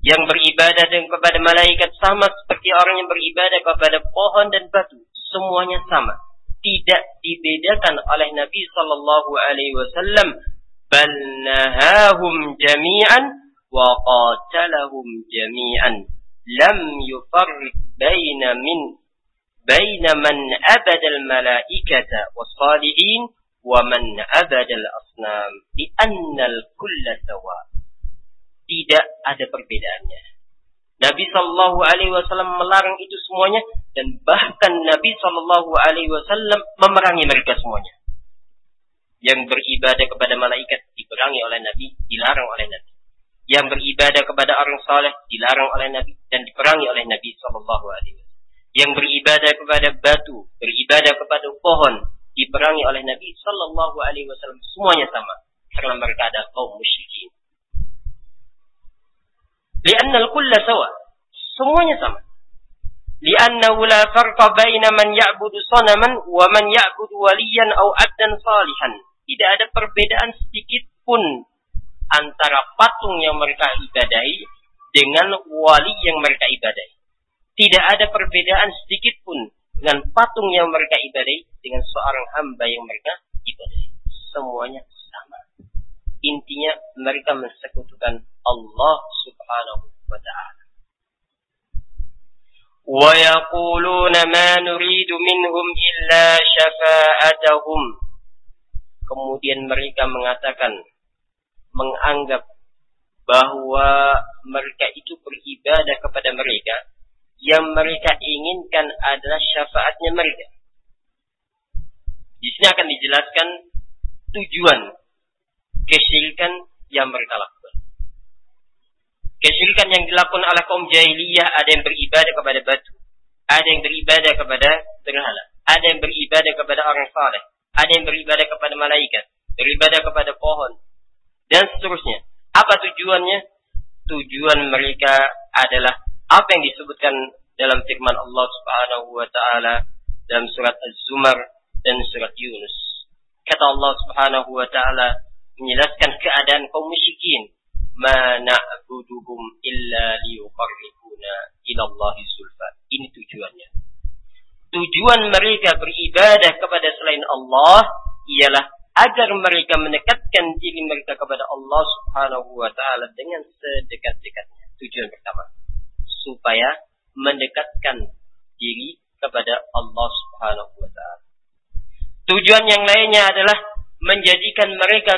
A: Yang beribadah dengan kepada malaikat sama seperti orang yang beribadah kepada pohon dan batu semuanya sama, tidak dibedakan oleh Nabi Sallallahu Alaihi Wasallam. Bal nahahum jami'an wa qatalahum jami'an. Lam yufarrik baina min baina man abada malaikata was-salihin wa man asnam kulla. Tidak ada perbedaannya Nabi Shallallahu Alaihi Wasallam melarang itu semuanya dan bahkan Nabi Shallallahu Alaihi Wasallam memerangi mereka semuanya. Yang beribadah kepada malaikat diperangi oleh Nabi, dilarang oleh Nabi. Yang beribadah kepada orang saleh dilarang oleh Nabi dan diperangi oleh Nabi Shallallahu Alaihi Wasallam yang beribadah kepada batu, beribadah kepada pohon, diperangi oleh Nabi Sallallahu Alaihi Wasallam semuanya sama karena mereka ada kaum musyrikin. Lianna al-kulla sawa. Semuanya sama. Liannahu la farqa baina man ya'budu sanaman wa man ya'budu waliyan aw abdan salihan. Tidak ada perbedaan sedikit pun antara patung yang mereka ibadahi dengan wali yang mereka ibadahi. Tidak ada perbedaan sedikit pun dengan patung yang mereka ibadai dengan seorang hamba yang mereka ibadai. Semuanya sama. Intinya mereka mensekutukan Allah Subhanahu wa taala. ويقولون ما نريد منهم إلا شفاءتهم kemudian mereka mengatakan menganggap bahwa mereka itu beribadah kepada mereka yang mereka inginkan adalah syafaatnya mereka. Di sini akan dijelaskan tujuan kesyirikan yang mereka lakukan. Kesyirikan yang dilakukan oleh kaum jahiliyah ada yang beribadah kepada batu, ada yang beribadah kepada berhala, ada yang beribadah kepada orang saleh, ada yang beribadah kepada malaikat, beribadah kepada pohon, dan seterusnya. Apa tujuannya? Tujuan mereka adalah apa yang disebutkan dalam firman Allah Subhanahu wa taala dalam surat Az-Zumar dan surat Yunus. Kata Allah Subhanahu wa taala menjelaskan keadaan kaum musyrikin, "Ma na'buduhum illa liyuqarribuna ila Allah zulfa." Ini tujuannya. Tujuan mereka beribadah kepada selain Allah ialah agar mereka mendekatkan diri mereka kepada Allah Subhanahu wa taala dengan sedekat-dekatnya. Tujuan pertama supaya mendekatkan diri kepada Allah Subhanahu wa taala. Tujuan yang lainnya adalah menjadikan mereka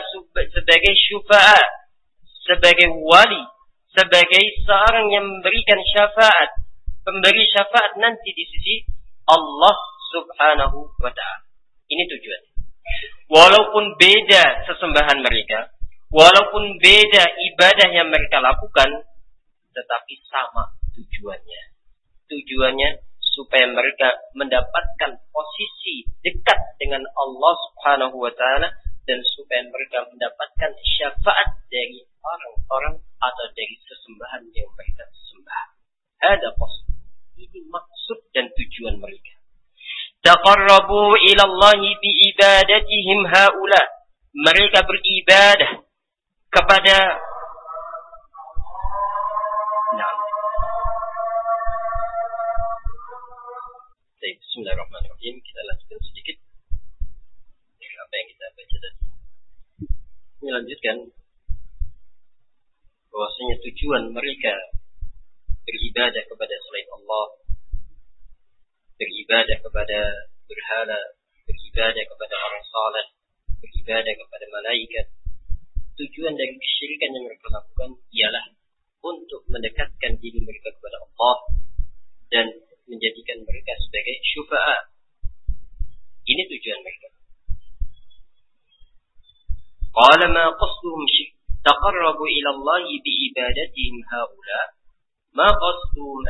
A: sebagai syufa'a, sebagai wali, sebagai seorang yang memberikan syafaat, pemberi syafaat nanti di sisi Allah Subhanahu wa taala. Ini tujuan. Walaupun beda sesembahan mereka, walaupun beda ibadah yang mereka lakukan, tetapi sama tujuannya. Tujuannya supaya mereka mendapatkan posisi dekat dengan Allah Subhanahu wa taala dan supaya mereka mendapatkan syafaat dari orang-orang atau dari sesembahan yang mereka sembah. Ada pos. Ini maksud dan tujuan mereka. Taqarrabu ila Allah bi ibadatihim haula. Mereka beribadah kepada Nah. Bismillahirrahmanirrahim. Kita lanjutkan sedikit apa yang kita baca tadi. Melanjutkan bahwasanya tujuan mereka beribadah kepada selain Allah, beribadah kepada berhala, beribadah kepada orang salat, beribadah kepada malaikat. Tujuan dari kesyirikan yang mereka lakukan ialah untuk mendekatkan diri mereka kepada Allah dan menjadikan mereka sebagai syufa'a. Ini tujuan mereka. Qala ma qasduhum syirik taqarrabu ila Allah bi ibadatihim haula ma qasdum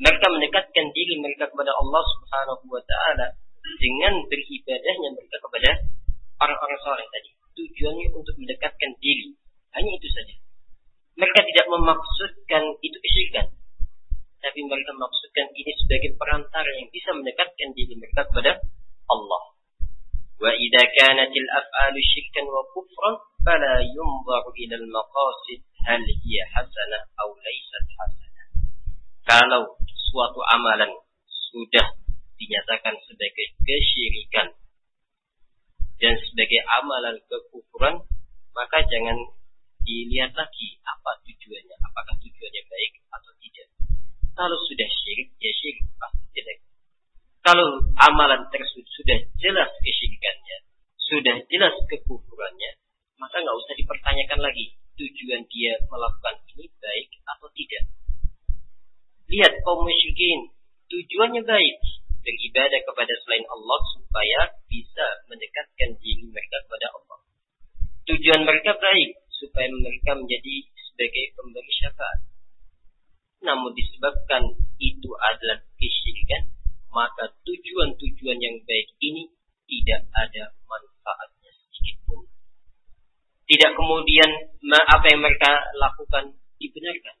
A: mereka mendekatkan diri mereka kepada Allah Subhanahu wa taala dengan beribadahnya mereka kepada orang-orang saleh tadi. Tujuannya untuk mendekatkan diri. Hanya itu saja. Mereka tidak memaksudkan itu kesyirikan. Tapi mereka maksudkan ini sebagai perantara yang bisa mendekatkan diri mereka kepada Allah. Wa idza kanatil af'alu syirkan wa kufran فلا ينظر إلى المقاصد هل هي حسنة أو ليست حسنة kalau suatu amalan sudah dinyatakan sebagai kesyirikan dan sebagai amalan kekufuran maka jangan dilihat lagi apa tujuannya apakah tujuannya baik atau tidak kalau sudah syirik ya syirik pasti jelek kalau amalan tersebut sudah jelas kesyirikannya, sudah jelas kekufurannya, maka nggak usah dipertanyakan lagi tujuan dia melakukan ini baik atau tidak. Lihat kaum musyrikin, tujuannya baik, beribadah kepada selain Allah supaya bisa mendekatkan diri mereka kepada Allah. Tujuan mereka baik, supaya mereka menjadi sebagai pemberi syafaat. Namun disebabkan itu adalah kesyirikan, maka tujuan-tujuan yang baik ini tidak ada pun. Tidak kemudian apa yang mereka lakukan dibenarkan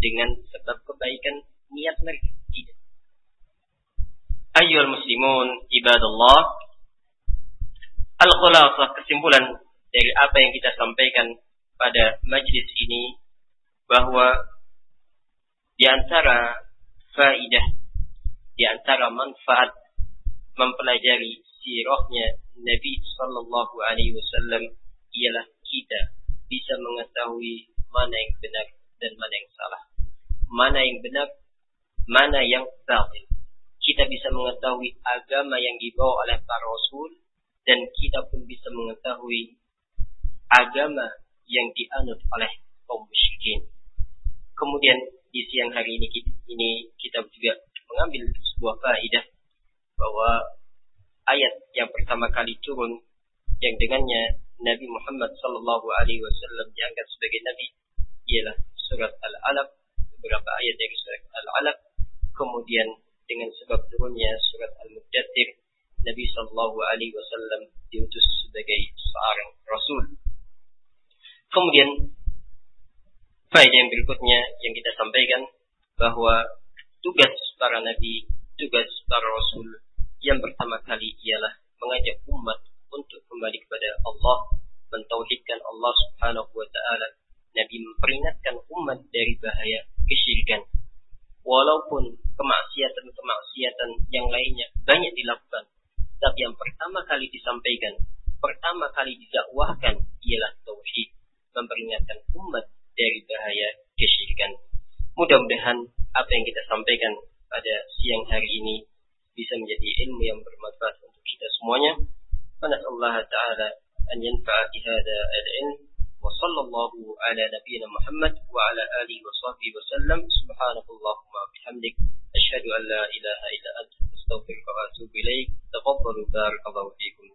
A: dengan sebab kebaikan niat mereka. Tidak. Ayyul muslimun ibadallah. Al-khulasah kesimpulan dari apa yang kita sampaikan pada majlis ini bahwa di antara faidah di antara manfaat mempelajari sirahnya Nabi Sallallahu Alaihi Wasallam ialah kita bisa mengetahui mana yang benar dan mana yang salah, mana yang benar, mana yang batil. Kita bisa mengetahui agama yang dibawa oleh para rasul dan kita pun bisa mengetahui agama yang dianut oleh kaum musyrikin. Kemudian di siang hari ini, ini kita juga mengambil sebuah kaidah bahwa ayat yang pertama kali turun yang dengannya Nabi Muhammad sallallahu alaihi wasallam diangkat sebagai nabi ialah surat Al-Alaq beberapa ayat dari surat Al-Alaq. Kemudian dengan sebab turunnya surat Al-Muddathir Nabi sallallahu alaihi wasallam diutus sebagai seorang rasul. Kemudian faedah yang berikutnya yang kita sampaikan bahwa tugas para nabi, tugas para rasul yang pertama kali ialah mengajak umat untuk kembali kepada Allah, mentauhidkan Allah Subhanahu wa taala. Nabi memperingatkan umat dari bahaya kesyirikan. Walaupun kemaksiatan-kemaksiatan yang lainnya banyak dilakukan, tapi yang pertama kali disampaikan, pertama kali didakwahkan ialah tauhid, memperingatkan umat dari bahaya kesyirikan. Mudah-mudahan apa yang kita sampaikan pada siang hari ini bisa menjadi ilmu yang bermanfaat untuk kita semuanya. Allah Ta'ala an yanfa'a bihada al-ilm wa sallallahu ala nabiyyina Muhammad wa ala alihi wa sahbihi wasallam subhanakallahumma wa bihamdik asyhadu an la ilaha illa anta astaghfiruka wa atubu ilaik tafaddalu barakallahu fiikum